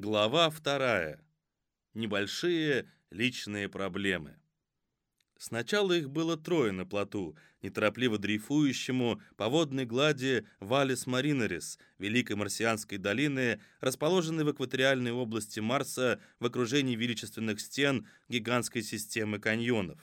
Глава вторая. Небольшие личные проблемы. Сначала их было трое на плоту, неторопливо дрейфующему по водной глади Валис Маринарис, великой марсианской долины, расположенной в экваториальной области Марса в окружении величественных стен гигантской системы каньонов.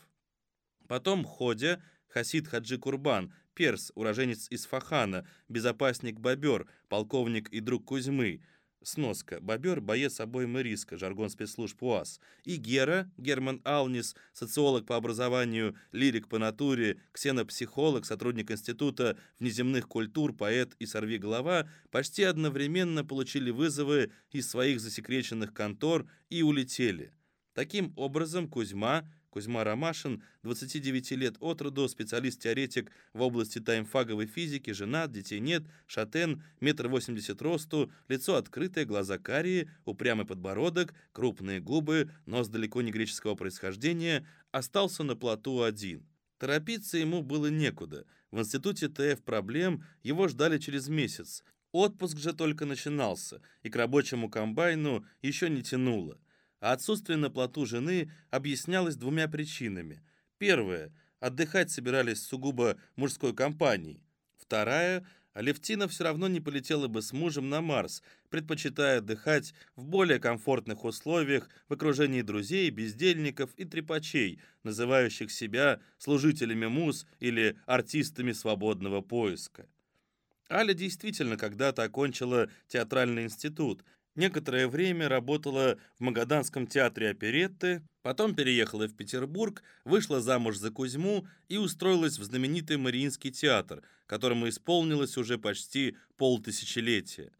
Потом Ходя, Хасид Хаджи Курбан, перс, уроженец из Фахана, безопасник Бобер, полковник и друг Кузьмы – Сноска. Бобер – боец обоймы риска, жаргон спецслужб УАЗ. И Гера, Герман Алнис, социолог по образованию, лирик по натуре, ксенопсихолог, сотрудник Института внеземных культур, поэт и сорвиголова, почти одновременно получили вызовы из своих засекреченных контор и улетели. Таким образом, Кузьма – Кузьма Ромашин, 29 лет от роду, специалист-теоретик в области таймфаговой физики, женат, детей нет, шатен, метр восемьдесят росту, лицо открытое, глаза карие, упрямый подбородок, крупные губы, нос далеко не греческого происхождения, остался на плоту один. Торопиться ему было некуда. В институте ТФ проблем его ждали через месяц. Отпуск же только начинался, и к рабочему комбайну еще не тянуло а отсутствие на плоту жены объяснялось двумя причинами. Первая – отдыхать собирались сугубо мужской компанией. Вторая – Алевтина все равно не полетела бы с мужем на Марс, предпочитая отдыхать в более комфортных условиях в окружении друзей, бездельников и трепачей, называющих себя служителями муз или артистами свободного поиска. Аля действительно когда-то окончила театральный институт – Некоторое время работала в Магаданском театре оперетты, потом переехала в Петербург, вышла замуж за Кузьму и устроилась в знаменитый Мариинский театр, которому исполнилось уже почти полтысячелетия.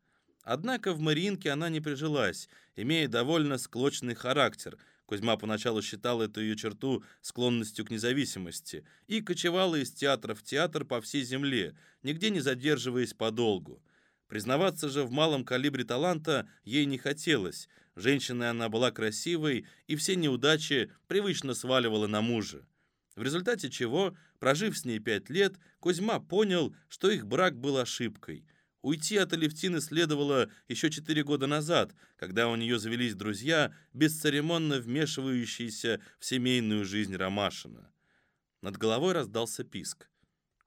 Однако в Мариинке она не прижилась, имея довольно склочный характер. Кузьма поначалу считал эту ее черту склонностью к независимости и кочевала из театра в театр по всей земле, нигде не задерживаясь подолгу. Признаваться же в малом калибре таланта ей не хотелось. Женщиной она была красивой, и все неудачи привычно сваливала на мужа. В результате чего, прожив с ней пять лет, Кузьма понял, что их брак был ошибкой. Уйти от Алевтины следовало еще четыре года назад, когда у нее завелись друзья, бесцеремонно вмешивающиеся в семейную жизнь Ромашина. Над головой раздался писк.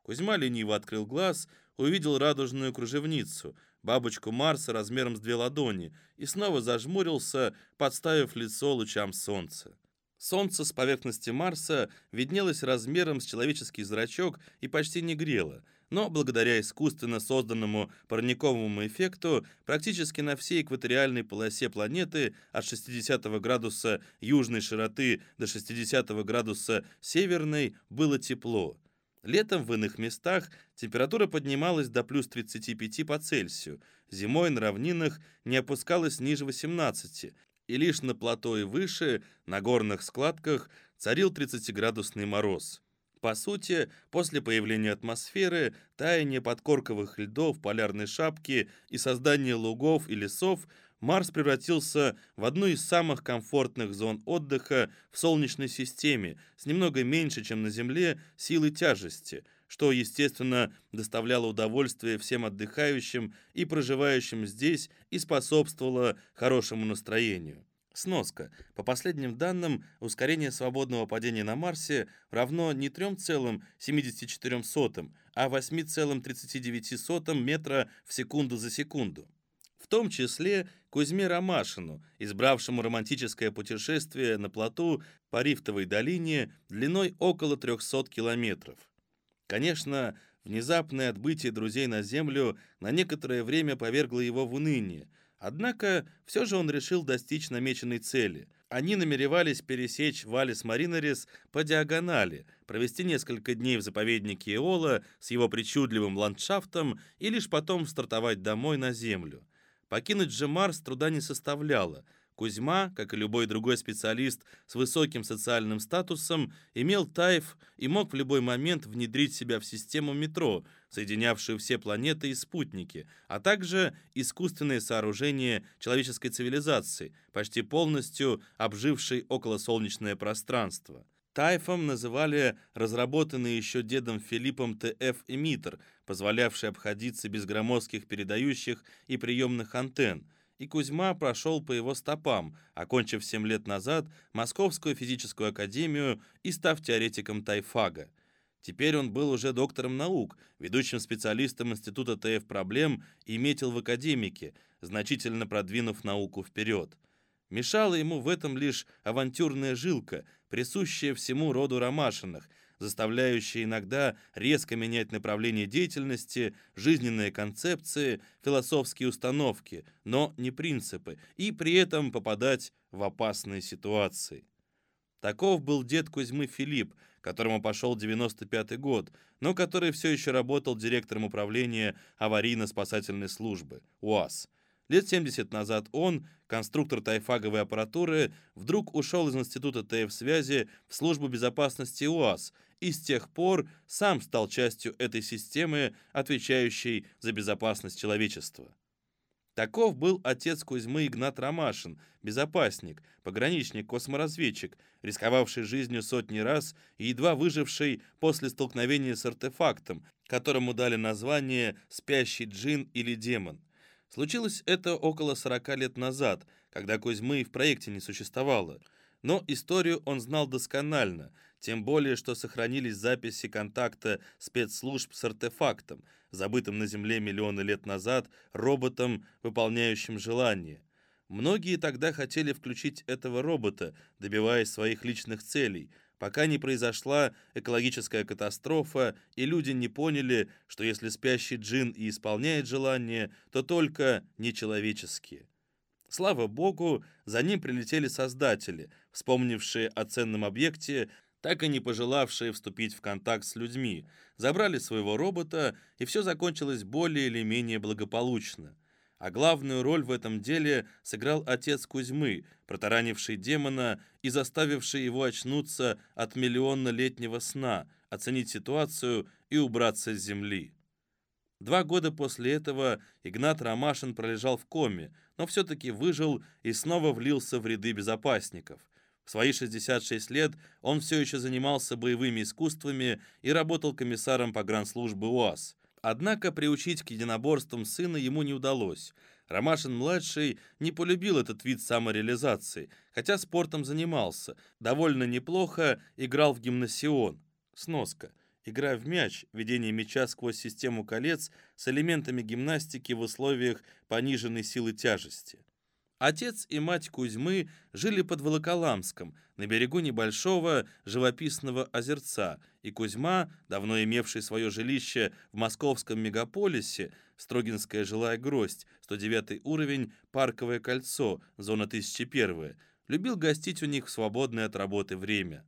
Кузьма лениво открыл глаз, увидел радужную кружевницу, бабочку Марса размером с две ладони, и снова зажмурился, подставив лицо лучам солнца. Солнце с поверхности Марса виднелось размером с человеческий зрачок и почти не грело, но благодаря искусственно созданному парниковому эффекту практически на всей экваториальной полосе планеты от 60 градуса южной широты до 60 градуса северной было тепло. Летом в иных местах температура поднималась до плюс 35 по Цельсию, зимой на равнинах не опускалась ниже 18, и лишь на плато и выше, на горных складках, царил 30-градусный мороз. По сути, после появления атмосферы, таяния подкорковых льдов, полярной шапки и создания лугов и лесов – Марс превратился в одну из самых комфортных зон отдыха в Солнечной системе с немного меньше, чем на Земле, силой тяжести, что, естественно, доставляло удовольствие всем отдыхающим и проживающим здесь и способствовало хорошему настроению. Сноска. По последним данным, ускорение свободного падения на Марсе равно не 3,74, а 8,39 метра в секунду за секунду том числе Кузьме Ромашину, избравшему романтическое путешествие на плоту по Рифтовой долине длиной около 300 километров. Конечно, внезапное отбытие друзей на Землю на некоторое время повергло его в уныние, однако все же он решил достичь намеченной цели. Они намеревались пересечь Валис Маринарис по диагонали, провести несколько дней в заповеднике Эола с его причудливым ландшафтом и лишь потом стартовать домой на Землю. Покинуть же Марс труда не составляло. Кузьма, как и любой другой специалист с высоким социальным статусом, имел тайф и мог в любой момент внедрить себя в систему метро, соединявшую все планеты и спутники, а также искусственные сооружения человеческой цивилизации, почти полностью обжившей околосолнечное пространство. Тайфом называли разработанный еще дедом Филиппом ТФ-эмиттер, позволявший обходиться без громоздких передающих и приемных антенн, и Кузьма прошел по его стопам, окончив 7 лет назад Московскую физическую академию и став теоретиком тайфага. Теперь он был уже доктором наук, ведущим специалистом Института ТФ-проблем и метил в академике, значительно продвинув науку вперед. Мешала ему в этом лишь авантюрная жилка, присущая всему роду Ромашиных, заставляющая иногда резко менять направление деятельности, жизненные концепции, философские установки, но не принципы, и при этом попадать в опасные ситуации. Таков был дед Кузьмы Филипп, которому пошел 95-й год, но который все еще работал директором управления аварийно-спасательной службы, УАЗ. Лет 70 назад он, конструктор тайфаговой аппаратуры, вдруг ушел из Института ТФ-связи в службу безопасности УАЗ и с тех пор сам стал частью этой системы, отвечающей за безопасность человечества. Таков был отец Кузьмы Игнат Ромашин, безопасник, пограничник-косморазведчик, рисковавший жизнью сотни раз и едва выживший после столкновения с артефактом, которому дали название «спящий джин» или «демон». Случилось это около 40 лет назад, когда Кузьмы в проекте не существовало. Но историю он знал досконально, тем более, что сохранились записи контакта спецслужб с артефактом, забытым на Земле миллионы лет назад роботом, выполняющим желание. Многие тогда хотели включить этого робота, добиваясь своих личных целей – пока не произошла экологическая катастрофа, и люди не поняли, что если спящий джин и исполняет желания, то только нечеловеческие. Слава богу, за ним прилетели создатели, вспомнившие о ценном объекте, так и не пожелавшие вступить в контакт с людьми, забрали своего робота, и все закончилось более или менее благополучно. А главную роль в этом деле сыграл отец Кузьмы, протаранивший демона и заставивший его очнуться от миллионно-летнего сна, оценить ситуацию и убраться с земли. Два года после этого Игнат Ромашин пролежал в коме, но все-таки выжил и снова влился в ряды безопасников. В свои 66 лет он все еще занимался боевыми искусствами и работал комиссаром погранслужбы УАЗ. Однако приучить к единоборствам сына ему не удалось. Ромашин-младший не полюбил этот вид самореализации, хотя спортом занимался. Довольно неплохо играл в гимнасион. Сноска. Игра в мяч, ведение мяча сквозь систему колец с элементами гимнастики в условиях пониженной силы тяжести. Отец и мать Кузьмы жили под Волоколамском, на берегу небольшого живописного озерца, и Кузьма, давно имевший свое жилище в московском мегаполисе, Строгинская жилая гроздь, 109 уровень, Парковое кольцо, зона 1001, любил гостить у них в свободное от работы время.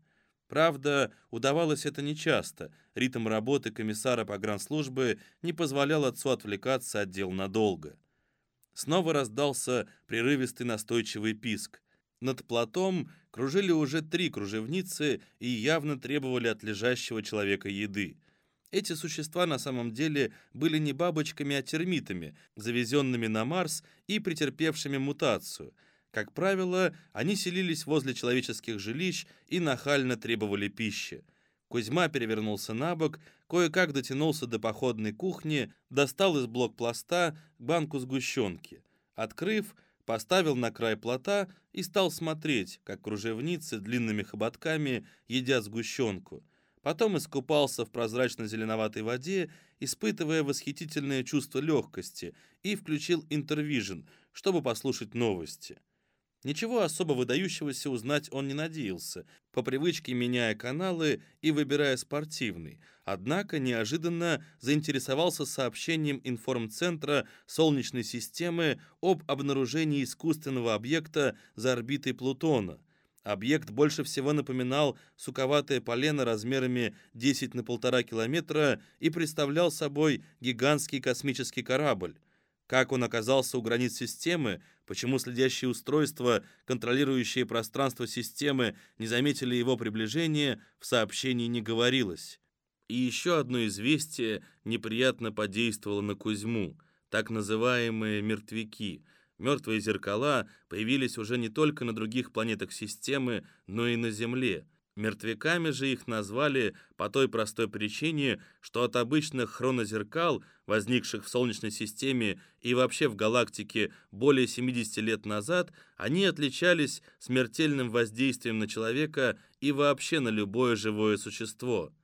Правда, удавалось это нечасто. Ритм работы комиссара погранслужбы не позволял отцу отвлекаться от дел надолго. Снова раздался прерывистый настойчивый писк. Над платом кружили уже три кружевницы и явно требовали от лежащего человека еды. Эти существа на самом деле были не бабочками, а термитами, завезенными на Марс и претерпевшими мутацию. Как правило, они селились возле человеческих жилищ и нахально требовали пищи. Кузьма перевернулся на бок, кое-как дотянулся до походной кухни, достал из блокпласта банку сгущенки. Открыв, поставил на край плота и стал смотреть, как кружевницы длинными хоботками едят сгущенку. Потом искупался в прозрачно-зеленоватой воде, испытывая восхитительное чувство легкости, и включил интервижн, чтобы послушать новости. Ничего особо выдающегося узнать он не надеялся, по привычке меняя каналы и выбирая спортивный. Однако неожиданно заинтересовался сообщением информцентра Солнечной системы об обнаружении искусственного объекта за орбитой Плутона. Объект больше всего напоминал суковатое полено размерами 10 на полтора километра и представлял собой гигантский космический корабль. Как он оказался у границ системы, почему следящие устройства, контролирующие пространство системы, не заметили его приближения, в сообщении не говорилось. И еще одно известие неприятно подействовало на Кузьму. Так называемые «мертвяки». Мертвые зеркала появились уже не только на других планетах системы, но и на Земле. Мертвяками же их назвали по той простой причине, что от обычных хронозеркал, возникших в Солнечной системе и вообще в галактике более 70 лет назад, они отличались смертельным воздействием на человека и вообще на любое живое существо.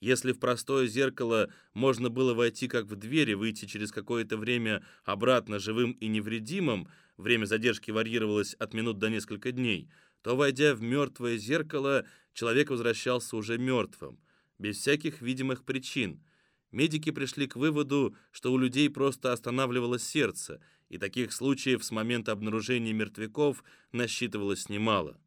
Если в простое зеркало можно было войти как в дверь и выйти через какое-то время обратно живым и невредимым, время задержки варьировалось от минут до нескольких дней, то, войдя в мертвое зеркало, человек возвращался уже мертвым, без всяких видимых причин. Медики пришли к выводу, что у людей просто останавливалось сердце, и таких случаев с момента обнаружения мертвяков насчитывалось немало.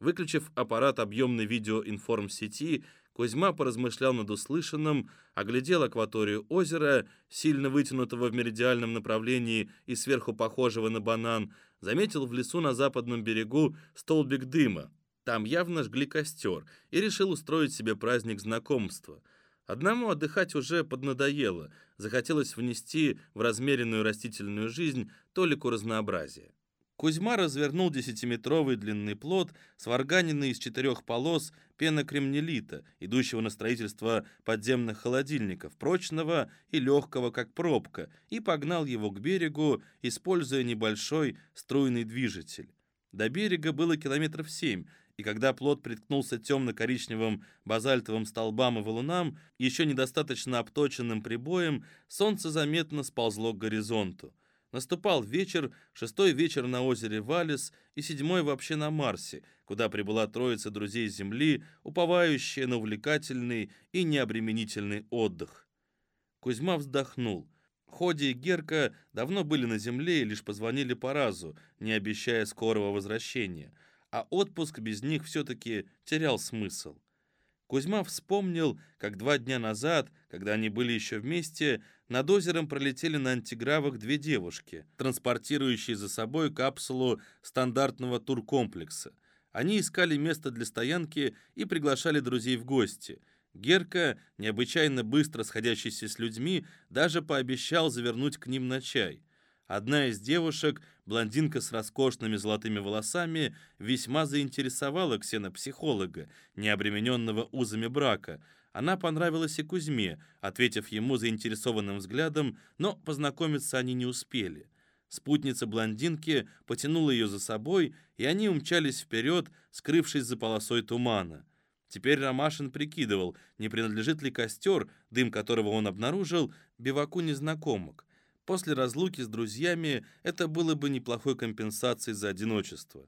Выключив аппарат объемной видеоинформсети, Кузьма поразмышлял над услышанным, оглядел акваторию озера, сильно вытянутого в меридиальном направлении и сверху похожего на банан, заметил в лесу на западном берегу столбик дыма. Там явно жгли костер и решил устроить себе праздник знакомства. Одному отдыхать уже поднадоело, захотелось внести в размеренную растительную жизнь толику разнообразия. Кузьма развернул десятиметровый длинный плод, сварганенный из четырех полос пенокремнелита, идущего на строительство подземных холодильников, прочного и легкого, как пробка, и погнал его к берегу, используя небольшой струйный движитель. До берега было километров семь, и когда плод приткнулся темно-коричневым базальтовым столбам и валунам, еще недостаточно обточенным прибоем, солнце заметно сползло к горизонту. Наступал вечер, шестой вечер на озере Валис и седьмой вообще на Марсе, куда прибыла троица друзей Земли, уповающая на увлекательный и необременительный отдых. Кузьма вздохнул. Ходи и Герка давно были на Земле и лишь позвонили по разу, не обещая скорого возвращения, а отпуск без них все-таки терял смысл. Кузьма вспомнил, как два дня назад, когда они были еще вместе, над озером пролетели на антигравах две девушки, транспортирующие за собой капсулу стандартного туркомплекса. Они искали место для стоянки и приглашали друзей в гости. Герка, необычайно быстро сходящийся с людьми, даже пообещал завернуть к ним на чай. Одна из девушек, блондинка с роскошными золотыми волосами, весьма заинтересовала ксенопсихолога, не обремененного узами брака – она понравилась и Кузьме, ответив ему заинтересованным взглядом, но познакомиться они не успели. Спутница блондинки потянула ее за собой, и они умчались вперед, скрывшись за полосой тумана. Теперь Ромашин прикидывал, не принадлежит ли костер, дым которого он обнаружил, биваку незнакомок. После разлуки с друзьями это было бы неплохой компенсацией за одиночество.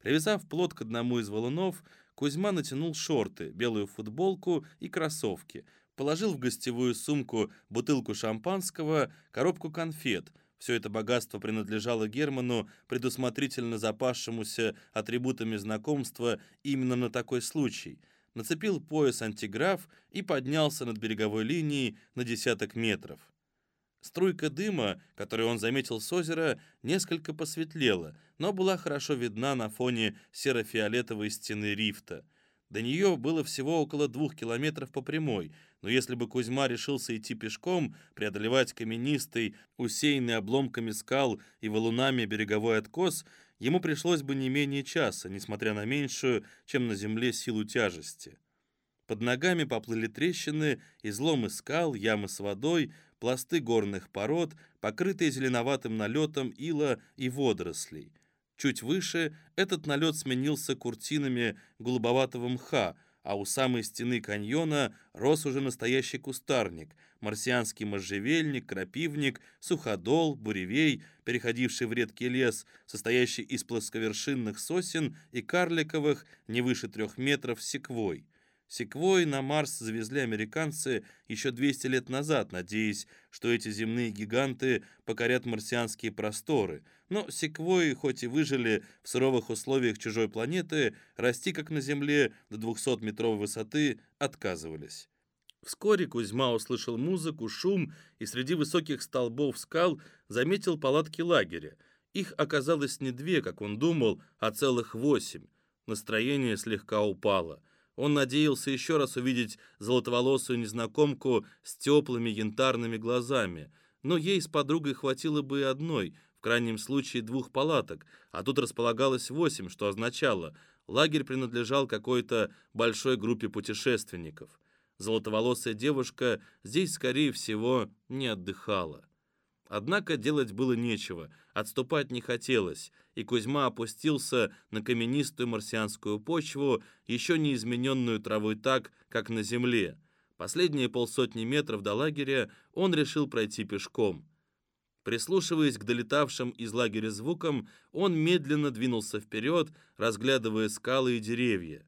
Привязав плот к одному из валунов, Кузьма натянул шорты, белую футболку и кроссовки, положил в гостевую сумку бутылку шампанского, коробку конфет. Все это богатство принадлежало Герману, предусмотрительно запасшемуся атрибутами знакомства именно на такой случай. Нацепил пояс антиграф и поднялся над береговой линией на десяток метров. Струйка дыма, которую он заметил с озера, несколько посветлела, но была хорошо видна на фоне серо-фиолетовой стены рифта. До нее было всего около двух километров по прямой, но если бы Кузьма решился идти пешком, преодолевать каменистый, усеянный обломками скал и валунами береговой откос, ему пришлось бы не менее часа, несмотря на меньшую, чем на земле силу тяжести. Под ногами поплыли трещины, изломы скал, ямы с водой, пласты горных пород, покрытые зеленоватым налетом ила и водорослей. Чуть выше этот налет сменился куртинами голубоватого мха, а у самой стены каньона рос уже настоящий кустарник, марсианский можжевельник, крапивник, суходол, буревей, переходивший в редкий лес, состоящий из плосковершинных сосен и карликовых, не выше трех метров, секвой. Секвой на Марс завезли американцы еще 200 лет назад, надеясь, что эти земные гиганты покорят марсианские просторы. Но секвои, хоть и выжили в суровых условиях чужой планеты, расти как на Земле до 200-метровой высоты отказывались. Вскоре Кузьма услышал музыку, шум и среди высоких столбов скал заметил палатки лагеря. Их оказалось не две, как он думал, а целых восемь. Настроение слегка упало – он надеялся еще раз увидеть золотоволосую незнакомку с теплыми янтарными глазами, но ей с подругой хватило бы и одной, крайнем случае двух палаток, а тут располагалось восемь, что означало, лагерь принадлежал какой-то большой группе путешественников. Золотоволосая девушка здесь, скорее всего, не отдыхала. Однако делать было нечего, отступать не хотелось, и Кузьма опустился на каменистую марсианскую почву, еще не измененную травой так, как на земле. Последние полсотни метров до лагеря он решил пройти пешком. Прислушиваясь к долетавшим из лагеря звукам, он медленно двинулся вперед, разглядывая скалы и деревья.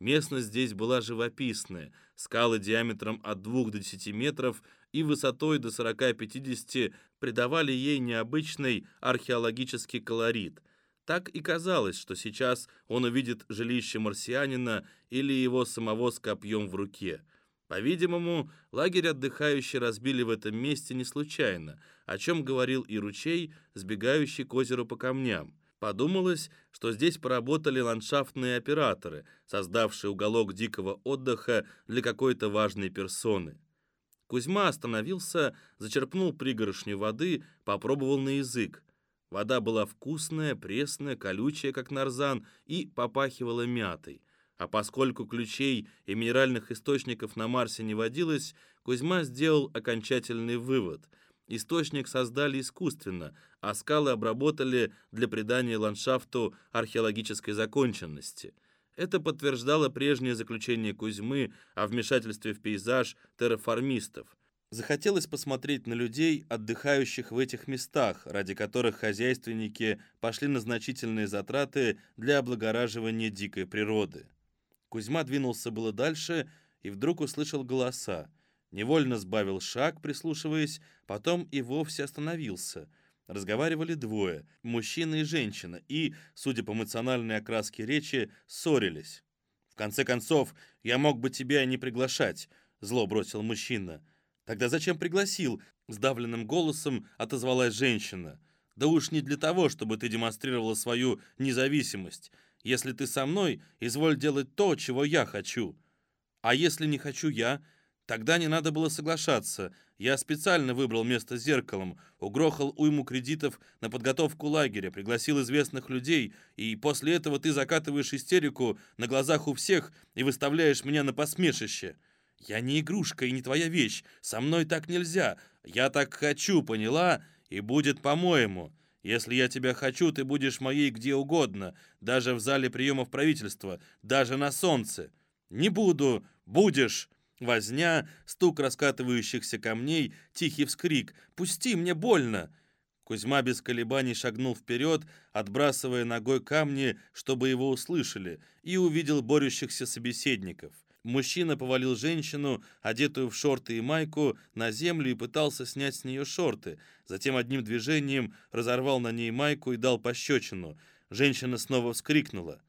Местность здесь была живописная, скалы диаметром от 2 до 10 метров и высотой до 40-50 придавали ей необычный археологический колорит. Так и казалось, что сейчас он увидит жилище марсианина или его самого с копьем в руке. По-видимому, лагерь отдыхающие разбили в этом месте не случайно, о чем говорил и ручей, сбегающий к озеру по камням. Подумалось, что здесь поработали ландшафтные операторы, создавшие уголок дикого отдыха для какой-то важной персоны. Кузьма остановился, зачерпнул пригоршню воды, попробовал на язык. Вода была вкусная, пресная, колючая, как нарзан, и попахивала мятой. А поскольку ключей и минеральных источников на Марсе не водилось, Кузьма сделал окончательный вывод. Источник создали искусственно, а скалы обработали для придания ландшафту археологической законченности – это подтверждало прежнее заключение Кузьмы о вмешательстве в пейзаж терраформистов. Захотелось посмотреть на людей, отдыхающих в этих местах, ради которых хозяйственники пошли на значительные затраты для облагораживания дикой природы. Кузьма двинулся было дальше и вдруг услышал голоса. Невольно сбавил шаг, прислушиваясь, потом и вовсе остановился – Разговаривали двое, мужчина и женщина, и, судя по эмоциональной окраске речи, ссорились. «В конце концов, я мог бы тебя не приглашать», — зло бросил мужчина. «Тогда зачем пригласил?» — сдавленным голосом отозвалась женщина. «Да уж не для того, чтобы ты демонстрировала свою независимость. Если ты со мной, изволь делать то, чего я хочу. А если не хочу я, тогда не надо было соглашаться. Я специально выбрал место с зеркалом, угрохал уйму кредитов на подготовку лагеря, пригласил известных людей, и после этого ты закатываешь истерику на глазах у всех и выставляешь меня на посмешище. Я не игрушка и не твоя вещь, со мной так нельзя. Я так хочу, поняла? И будет по-моему. Если я тебя хочу, ты будешь моей где угодно, даже в зале приемов правительства, даже на солнце. Не буду, будешь. Возня, стук раскатывающихся камней, тихий вскрик «Пусти, мне больно!» Кузьма без колебаний шагнул вперед, отбрасывая ногой камни, чтобы его услышали, и увидел борющихся собеседников. Мужчина повалил женщину, одетую в шорты и майку, на землю и пытался снять с нее шорты. Затем одним движением разорвал на ней майку и дал пощечину. Женщина снова вскрикнула.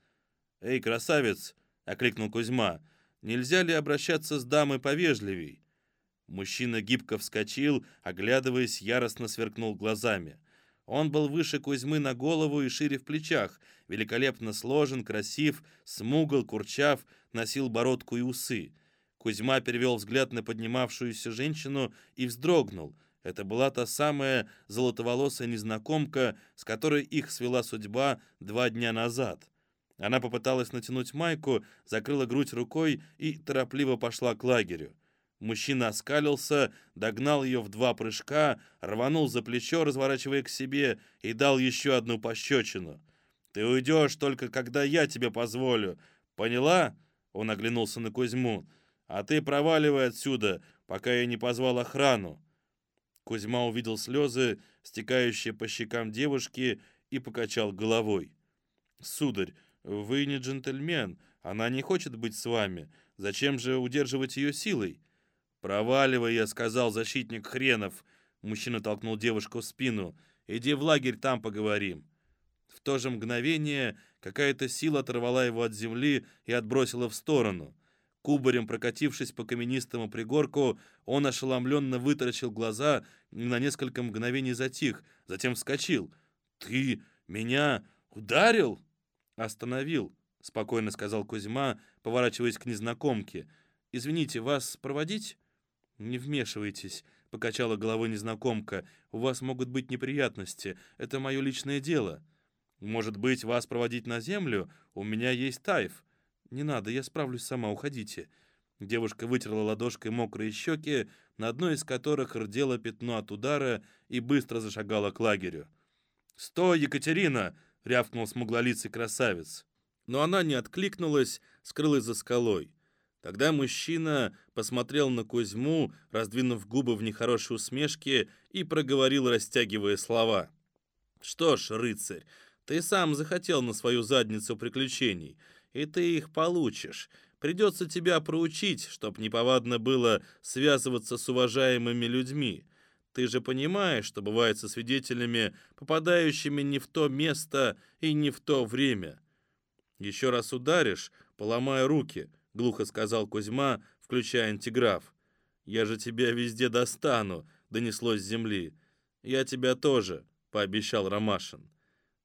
«Эй, красавец!» — окликнул Кузьма. Нельзя ли обращаться с дамой повежливей? Мужчина гибко вскочил, оглядываясь, яростно сверкнул глазами. Он был выше Кузьмы на голову и шире в плечах, великолепно сложен, красив, смугл, курчав, носил бородку и усы. Кузьма перевел взгляд на поднимавшуюся женщину и вздрогнул. Это была та самая золотоволосая незнакомка, с которой их свела судьба два дня назад. Она попыталась натянуть майку, закрыла грудь рукой и торопливо пошла к лагерю. Мужчина оскалился, догнал ее в два прыжка, рванул за плечо, разворачивая к себе, и дал еще одну пощечину. «Ты уйдешь только, когда я тебе позволю. Поняла?» Он оглянулся на Кузьму. «А ты проваливай отсюда, пока я не позвал охрану». Кузьма увидел слезы, стекающие по щекам девушки, и покачал головой. «Сударь, «Вы не джентльмен, она не хочет быть с вами. Зачем же удерживать ее силой?» «Проваливай», — я сказал, защитник хренов. Мужчина толкнул девушку в спину. «Иди в лагерь, там поговорим». В то же мгновение какая-то сила оторвала его от земли и отбросила в сторону. Кубарем прокатившись по каменистому пригорку, он ошеломленно вытаращил глаза и на несколько мгновений затих, затем вскочил. «Ты меня ударил?» «Остановил», — спокойно сказал Кузьма, поворачиваясь к незнакомке. «Извините, вас проводить?» «Не вмешивайтесь», — покачала головой незнакомка. «У вас могут быть неприятности. Это мое личное дело». «Может быть, вас проводить на землю? У меня есть тайф». «Не надо, я справлюсь сама, уходите». Девушка вытерла ладошкой мокрые щеки, на одной из которых рдело пятно от удара, и быстро зашагала к лагерю. «Стой, Екатерина!» — рявкнул смуглолицый красавец. Но она не откликнулась, скрылась за скалой. Тогда мужчина посмотрел на Кузьму, раздвинув губы в нехорошей усмешке, и проговорил, растягивая слова. «Что ж, рыцарь, ты сам захотел на свою задницу приключений, и ты их получишь. Придется тебя проучить, чтоб неповадно было связываться с уважаемыми людьми. Ты же понимаешь, что бывает со свидетелями, попадающими не в то место и не в то время. Еще раз ударишь, поломая руки, глухо сказал Кузьма, включая антиграф. Я же тебя везде достану, донеслось с земли. Я тебя тоже, пообещал Ромашин.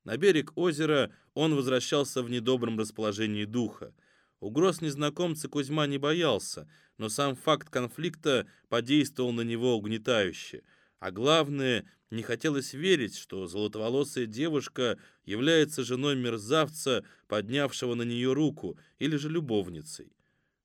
На берег озера он возвращался в недобром расположении духа. Угроз незнакомца Кузьма не боялся, но сам факт конфликта подействовал на него угнетающе. А главное, не хотелось верить, что золотоволосая девушка является женой мерзавца, поднявшего на нее руку, или же любовницей.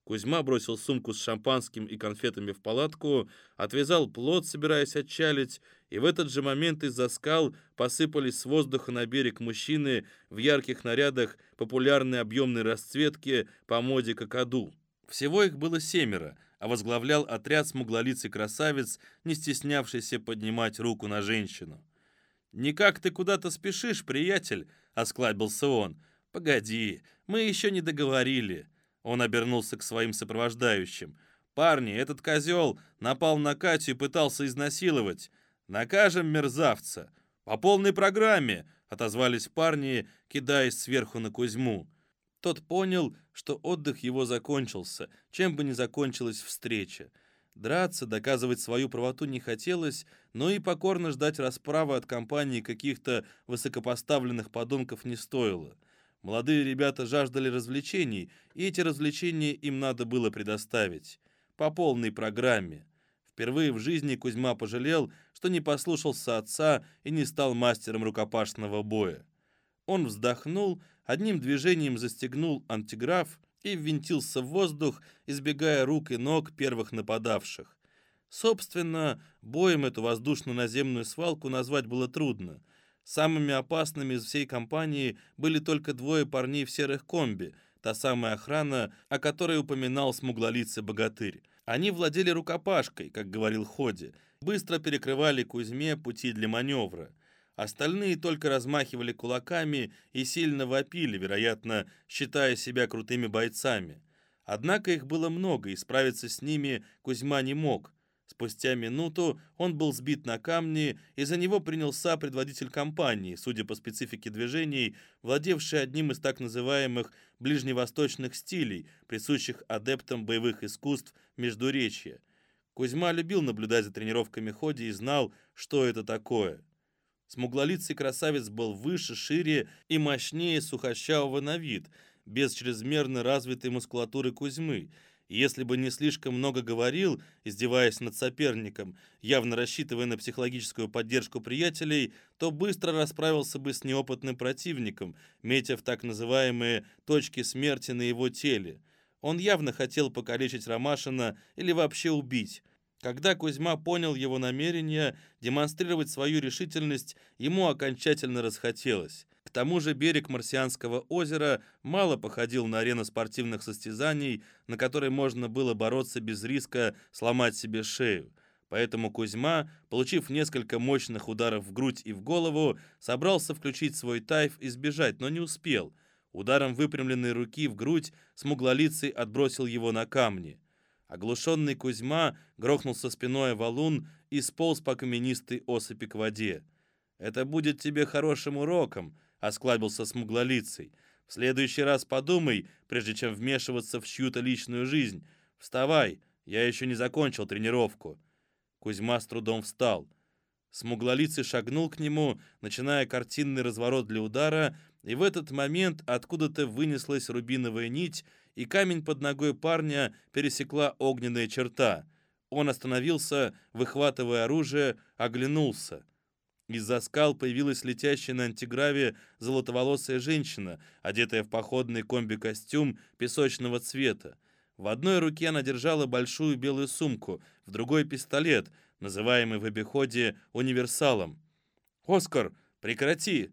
Кузьма бросил сумку с шампанским и конфетами в палатку, отвязал плот, собираясь отчалить, и в этот же момент из-за скал посыпались с воздуха на берег мужчины в ярких нарядах популярной объемной расцветки по моде какаду. Всего их было семеро, а возглавлял отряд смуглолицый красавец, не стеснявшийся поднимать руку на женщину. «Никак ты куда-то спешишь, приятель?» — осклабился он. «Погоди, мы еще не договорили». Он обернулся к своим сопровождающим. «Парни, этот козел напал на Катю и пытался изнасиловать. Накажем мерзавца!» «По полной программе!» — отозвались парни, кидаясь сверху на Кузьму. Тот понял, что отдых его закончился, чем бы ни закончилась встреча. Драться, доказывать свою правоту не хотелось, но и покорно ждать расправы от компании каких-то высокопоставленных подонков не стоило. Молодые ребята жаждали развлечений, и эти развлечения им надо было предоставить. По полной программе. Впервые в жизни Кузьма пожалел, что не послушался отца и не стал мастером рукопашного боя. Он вздохнул, одним движением застегнул антиграф и ввинтился в воздух, избегая рук и ног первых нападавших. Собственно, боем эту воздушно-наземную свалку назвать было трудно — Самыми опасными из всей компании были только двое парней в серых комби, та самая охрана, о которой упоминал смуглолицый богатырь. Они владели рукопашкой, как говорил Ходи, быстро перекрывали Кузьме пути для маневра. Остальные только размахивали кулаками и сильно вопили, вероятно, считая себя крутыми бойцами. Однако их было много, и справиться с ними Кузьма не мог. Спустя минуту он был сбит на камни, и за него принялся предводитель компании, судя по специфике движений, владевший одним из так называемых ближневосточных стилей, присущих адептам боевых искусств Междуречья. Кузьма любил наблюдать за тренировками Ходи и знал, что это такое. Смуглолицый красавец был выше, шире и мощнее сухощавого на вид, без чрезмерно развитой мускулатуры Кузьмы – если бы не слишком много говорил, издеваясь над соперником, явно рассчитывая на психологическую поддержку приятелей, то быстро расправился бы с неопытным противником, метя в так называемые «точки смерти» на его теле. Он явно хотел покалечить Ромашина или вообще убить. Когда Кузьма понял его намерение демонстрировать свою решительность, ему окончательно расхотелось. К тому же берег Марсианского озера мало походил на арену спортивных состязаний, на которой можно было бороться без риска сломать себе шею. Поэтому Кузьма, получив несколько мощных ударов в грудь и в голову, собрался включить свой тайф и сбежать, но не успел. Ударом выпрямленной руки в грудь смуглолицый отбросил его на камни. Оглушенный Кузьма грохнулся спиной о валун и сполз по каменистой осыпи к воде. «Это будет тебе хорошим уроком», — осклабился смуглолицый. «В следующий раз подумай, прежде чем вмешиваться в чью-то личную жизнь. Вставай, я еще не закончил тренировку». Кузьма с трудом встал. Смуглолицый шагнул к нему, начиная картинный разворот для удара, и в этот момент откуда-то вынеслась рубиновая нить, и камень под ногой парня пересекла огненная черта. Он остановился, выхватывая оружие, оглянулся. Из-за скал появилась летящая на антиграве золотоволосая женщина, одетая в походный комби-костюм песочного цвета. В одной руке она держала большую белую сумку, в другой — пистолет, называемый в обиходе универсалом. «Оскар, прекрати!»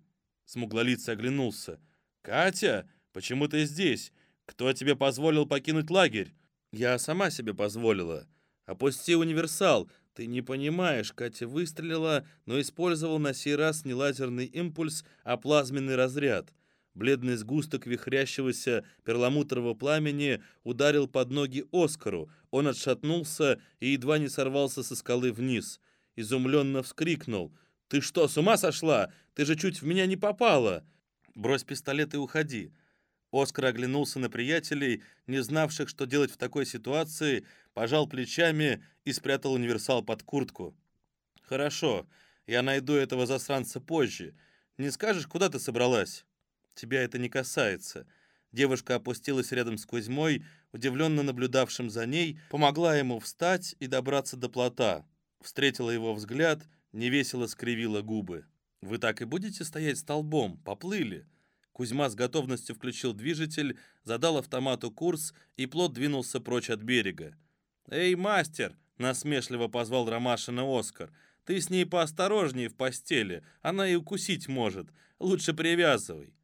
Смуглолицый оглянулся. «Катя, почему ты здесь? Кто тебе позволил покинуть лагерь?» «Я сама себе позволила. Опусти универсал, «Ты не понимаешь, Катя выстрелила, но использовал на сей раз не лазерный импульс, а плазменный разряд. Бледный сгусток вихрящегося перламутрового пламени ударил под ноги Оскару. Он отшатнулся и едва не сорвался со скалы вниз. Изумленно вскрикнул. «Ты что, с ума сошла? Ты же чуть в меня не попала!» «Брось пистолет и уходи. Оскар оглянулся на приятелей, не знавших, что делать в такой ситуации, пожал плечами и спрятал универсал под куртку. «Хорошо, я найду этого засранца позже. Не скажешь, куда ты собралась?» «Тебя это не касается». Девушка опустилась рядом с Кузьмой, удивленно наблюдавшим за ней, помогла ему встать и добраться до плота. Встретила его взгляд, невесело скривила губы. «Вы так и будете стоять столбом? Поплыли?» Кузьма с готовностью включил движитель, задал автомату курс, и плот двинулся прочь от берега. «Эй, мастер!» — насмешливо позвал Ромашина Оскар. «Ты с ней поосторожнее в постели, она и укусить может. Лучше привязывай».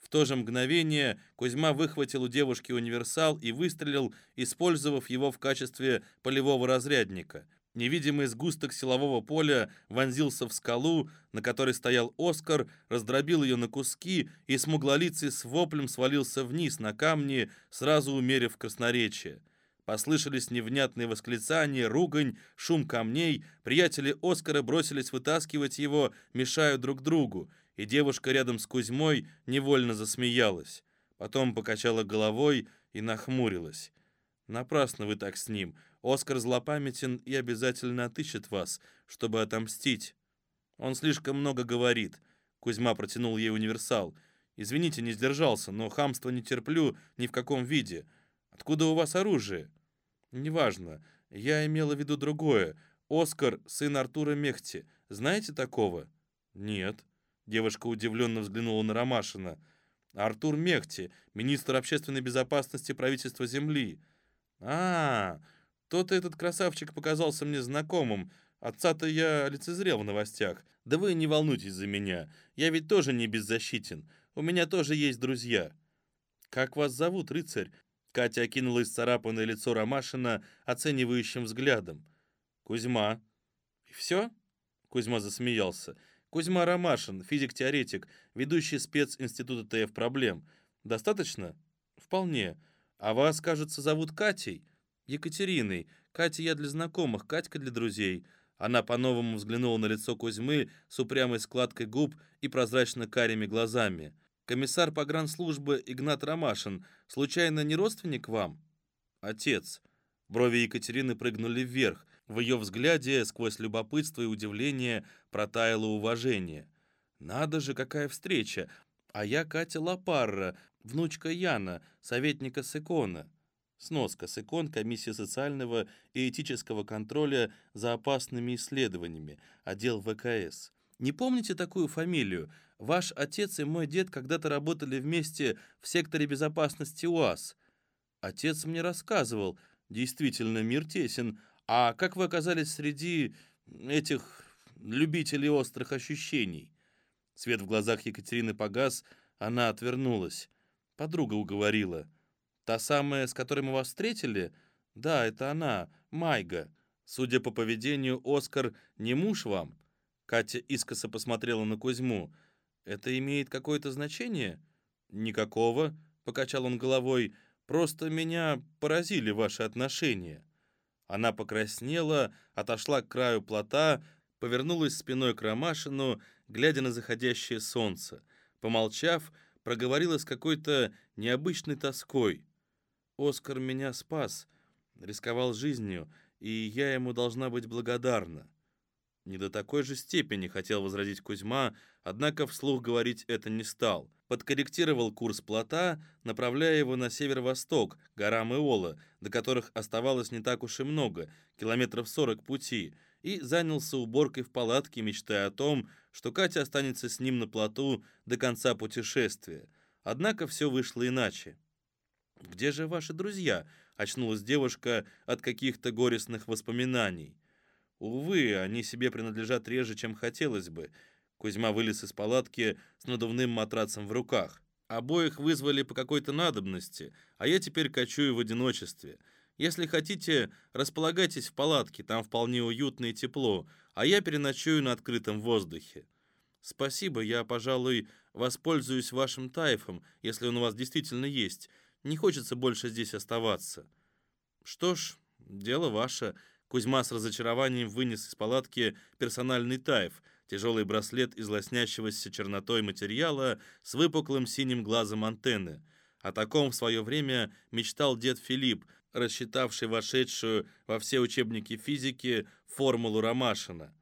В то же мгновение Кузьма выхватил у девушки универсал и выстрелил, использовав его в качестве полевого разрядника. Невидимый сгусток силового поля вонзился в скалу, на которой стоял Оскар, раздробил ее на куски и смуглолицый с воплем свалился вниз на камни, сразу умерив красноречие. Послышались невнятные восклицания, ругань, шум камней. Приятели Оскара бросились вытаскивать его, мешая друг другу, и девушка рядом с Кузьмой невольно засмеялась. Потом покачала головой и нахмурилась. «Напрасно вы так с ним. Оскар злопамятен и обязательно отыщет вас, чтобы отомстить. Он слишком много говорит. Кузьма протянул ей универсал. Извините, не сдержался, но хамство не терплю ни в каком виде. Откуда у вас оружие? Неважно. Я имела в виду другое. Оскар, сын Артура Мехти. Знаете такого? Нет. Девушка удивленно взглянула на Ромашина. Артур Мехти, министр общественной безопасности правительства Земли. А, -а, -а то-то этот красавчик показался мне знакомым. Отца-то я лицезрел в новостях. Да вы не волнуйтесь за меня. Я ведь тоже не беззащитен. У меня тоже есть друзья. Как вас зовут, рыцарь? Катя окинула исцарапанное лицо Ромашина оценивающим взглядом. Кузьма. И все? Кузьма засмеялся. Кузьма Ромашин, физик-теоретик, ведущий спец Института ТФ проблем. Достаточно? Вполне. А вас, кажется, зовут Катей? Екатериной. Катя я для знакомых, Катька для друзей. Она по-новому взглянула на лицо Кузьмы с упрямой складкой губ и прозрачно-карими глазами. «Комиссар погранслужбы Игнат Ромашин, случайно не родственник вам?» «Отец». Брови Екатерины прыгнули вверх. В ее взгляде сквозь любопытство и удивление протаяло уважение. «Надо же, какая встреча! А я Катя Лапарра, внучка Яна, советника Секона». Сноска с икон Комиссии социального и этического контроля за опасными исследованиями, отдел ВКС. Не помните такую фамилию? Ваш отец и мой дед когда-то работали вместе в секторе безопасности УАЗ. Отец мне рассказывал. Действительно, мир тесен. А как вы оказались среди этих любителей острых ощущений? Свет в глазах Екатерины погас, она отвернулась. Подруга уговорила. Та самая, с которой мы вас встретили? Да, это она, Майга. Судя по поведению, Оскар не муж вам?» Катя искоса посмотрела на Кузьму. «Это имеет какое-то значение?» «Никакого», — покачал он головой. «Просто меня поразили ваши отношения». Она покраснела, отошла к краю плота, повернулась спиной к Ромашину, глядя на заходящее солнце. Помолчав, проговорила с какой-то необычной тоской. Оскар меня спас, рисковал жизнью, и я ему должна быть благодарна. Не до такой же степени хотел возразить Кузьма, однако вслух говорить это не стал. Подкорректировал курс плота, направляя его на северо-восток, горам Иола, до которых оставалось не так уж и много, километров 40 пути, и занялся уборкой в палатке, мечтая о том, что Катя останется с ним на плоту до конца путешествия. Однако все вышло иначе. «Где же ваши друзья?» — очнулась девушка от каких-то горестных воспоминаний. Увы, они себе принадлежат реже, чем хотелось бы. Кузьма вылез из палатки с надувным матрацем в руках. Обоих вызвали по какой-то надобности, а я теперь кочую в одиночестве. Если хотите, располагайтесь в палатке, там вполне уютно и тепло, а я переночую на открытом воздухе. Спасибо, я, пожалуй, воспользуюсь вашим тайфом, если он у вас действительно есть. Не хочется больше здесь оставаться. Что ж, дело ваше, — Кузьма с разочарованием вынес из палатки персональный тайф, тяжелый браслет из лоснящегося чернотой материала с выпуклым синим глазом антенны. О таком в свое время мечтал дед Филипп, рассчитавший вошедшую во все учебники физики формулу Ромашина.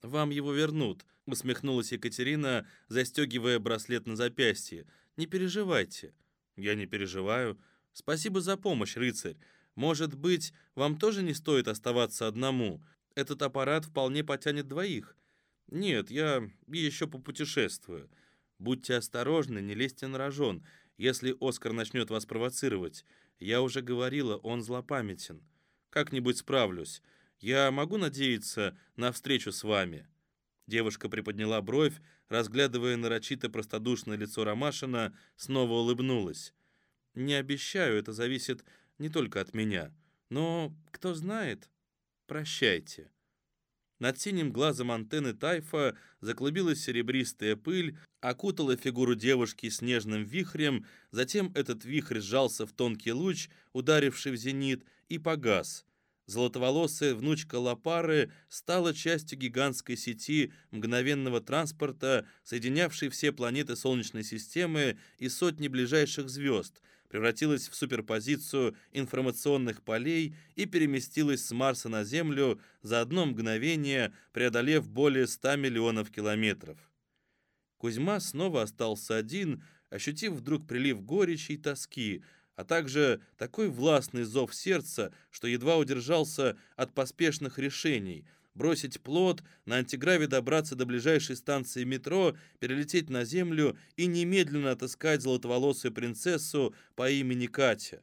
«Вам его вернут», — усмехнулась Екатерина, застегивая браслет на запястье. «Не переживайте». «Я не переживаю. Спасибо за помощь, рыцарь. Может быть, вам тоже не стоит оставаться одному? Этот аппарат вполне потянет двоих. Нет, я еще попутешествую. Будьте осторожны, не лезьте на рожон, если Оскар начнет вас провоцировать. Я уже говорила, он злопамятен. Как-нибудь справлюсь. Я могу надеяться на встречу с вами?» Девушка приподняла бровь, разглядывая нарочито простодушное лицо Ромашина, снова улыбнулась. «Не обещаю, это зависит не только от меня. Но, кто знает, прощайте. Над синим глазом антенны Тайфа заклубилась серебристая пыль, окутала фигуру девушки снежным вихрем, затем этот вихрь сжался в тонкий луч, ударивший в зенит, и погас. Золотоволосая внучка Лапары стала частью гигантской сети мгновенного транспорта, соединявшей все планеты Солнечной системы и сотни ближайших звезд — превратилась в суперпозицию информационных полей и переместилась с Марса на Землю за одно мгновение, преодолев более 100 миллионов километров. Кузьма снова остался один, ощутив вдруг прилив горечи и тоски, а также такой властный зов сердца, что едва удержался от поспешных решений – бросить плод, на антиграве добраться до ближайшей станции метро, перелететь на землю и немедленно отыскать золотоволосую принцессу по имени Катя.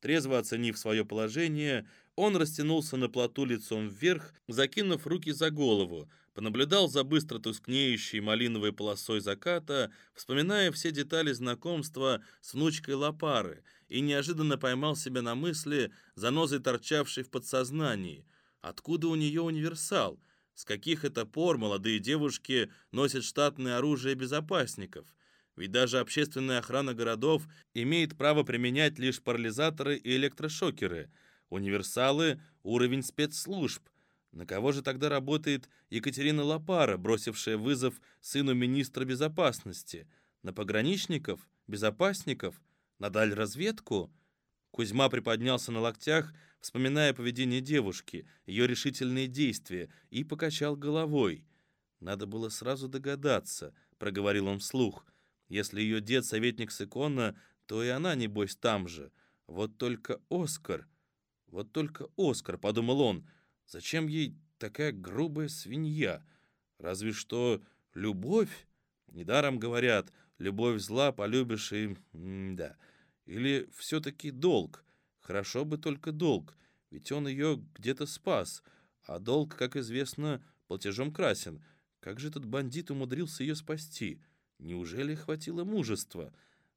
Трезво оценив свое положение, он растянулся на плоту лицом вверх, закинув руки за голову, понаблюдал за быстро тускнеющей малиновой полосой заката, вспоминая все детали знакомства с внучкой Лапары, и неожиданно поймал себя на мысли, занозой торчавшей в подсознании – Откуда у нее универсал? С каких это пор молодые девушки носят штатное оружие безопасников? Ведь даже общественная охрана городов имеет право применять лишь парализаторы и электрошокеры. Универсалы – уровень спецслужб. На кого же тогда работает Екатерина Лапара, бросившая вызов сыну министра безопасности? На пограничников? Безопасников? На даль разведку? Кузьма приподнялся на локтях вспоминая поведение девушки, ее решительные действия, и покачал головой. «Надо было сразу догадаться», — проговорил он вслух. «Если ее дед советник Сыкона, то и она, небось, там же. Вот только Оскар...» «Вот только Оскар», — подумал он, — «зачем ей такая грубая свинья? Разве что любовь? Недаром говорят, любовь зла, полюбишь и... Да. Или все-таки долг? Хорошо бы только долг, ведь он ее где-то спас, а долг, как известно, платежом красен. Как же этот бандит умудрился ее спасти? Неужели хватило мужества?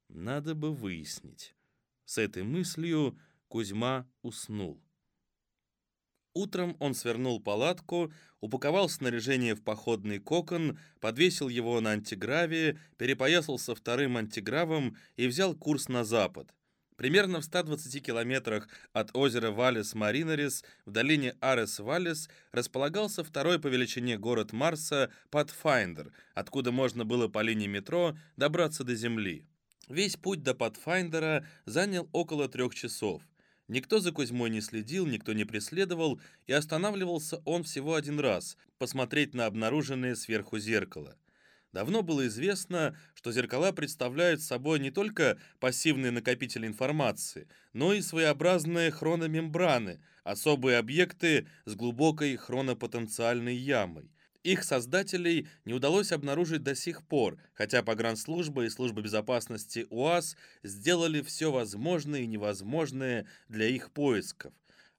Надо бы выяснить. С этой мыслью Кузьма уснул. Утром он свернул палатку, упаковал снаряжение в походный кокон, подвесил его на антиграве, перепоясался вторым антигравом и взял курс на запад. Примерно в 120 километрах от озера Валес-Маринарис в долине Арес-Валес располагался второй по величине город Марса Pathfinder, откуда можно было по линии метро добраться до Земли. Весь путь до Pathfinder занял около трех часов. Никто за Кузьмой не следил, никто не преследовал, и останавливался он всего один раз, посмотреть на обнаруженное сверху зеркало. Давно было известно, что зеркала представляют собой не только пассивные накопители информации, но и своеобразные хрономембраны, особые объекты с глубокой хронопотенциальной ямой. Их создателей не удалось обнаружить до сих пор, хотя погранслужба и служба безопасности УАЗ сделали все возможное и невозможное для их поисков.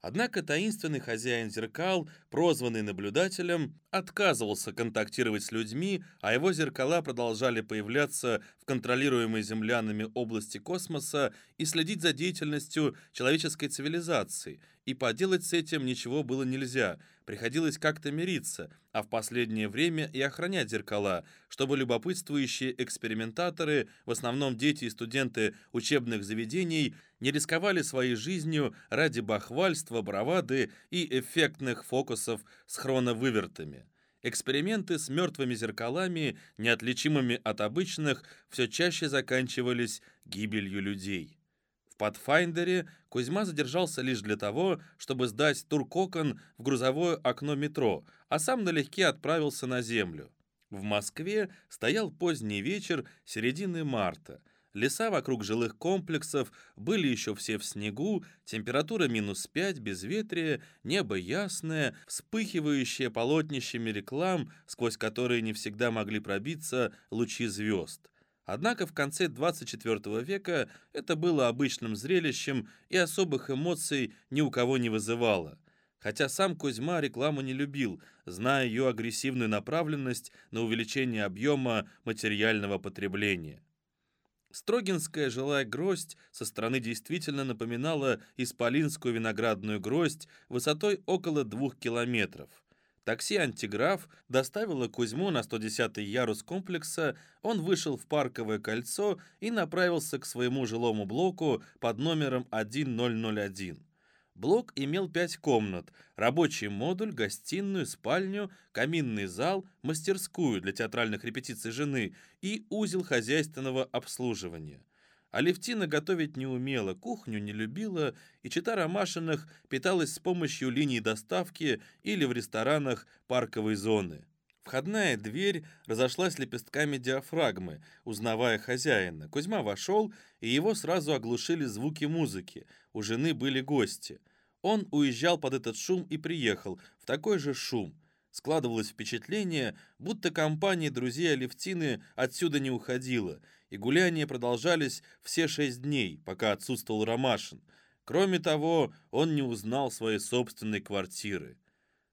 Однако таинственный хозяин зеркал, прозванный наблюдателем, отказывался контактировать с людьми, а его зеркала продолжали появляться в контролируемой землянами области космоса и следить за деятельностью человеческой цивилизации. И поделать с этим ничего было нельзя, приходилось как-то мириться, а в последнее время и охранять зеркала, чтобы любопытствующие экспериментаторы, в основном дети и студенты учебных заведений, не рисковали своей жизнью ради бахвальства, бравады и эффектных фокусов с хроновывертами. Эксперименты с мертвыми зеркалами, неотличимыми от обычных, все чаще заканчивались гибелью людей. В Pathfinder Кузьма задержался лишь для того, чтобы сдать туркокон в грузовое окно метро, а сам налегке отправился на землю. В Москве стоял поздний вечер середины марта – Леса вокруг жилых комплексов были еще все в снегу, температура минус 5, безветрие, небо ясное, вспыхивающее полотнищами реклам, сквозь которые не всегда могли пробиться лучи звезд. Однако в конце 24 века это было обычным зрелищем и особых эмоций ни у кого не вызывало. Хотя сам Кузьма рекламу не любил, зная ее агрессивную направленность на увеличение объема материального потребления. Строгинская жилая гроздь со стороны действительно напоминала исполинскую виноградную гроздь высотой около двух километров. Такси «Антиграф» доставило Кузьму на 110-й ярус комплекса, он вышел в парковое кольцо и направился к своему жилому блоку под номером 1001. Блок имел пять комнат, рабочий модуль, гостиную, спальню, каминный зал, мастерскую для театральных репетиций жены и узел хозяйственного обслуживания. Алевтина готовить не умела, кухню не любила, и чита Ромашиных питалась с помощью линий доставки или в ресторанах парковой зоны. Входная дверь разошлась лепестками диафрагмы, узнавая хозяина. Кузьма вошел, и его сразу оглушили звуки музыки. У жены были гости. Он уезжал под этот шум и приехал, в такой же шум. Складывалось впечатление, будто компания друзей Алевтины отсюда не уходила, и гуляния продолжались все шесть дней, пока отсутствовал Ромашин. Кроме того, он не узнал своей собственной квартиры.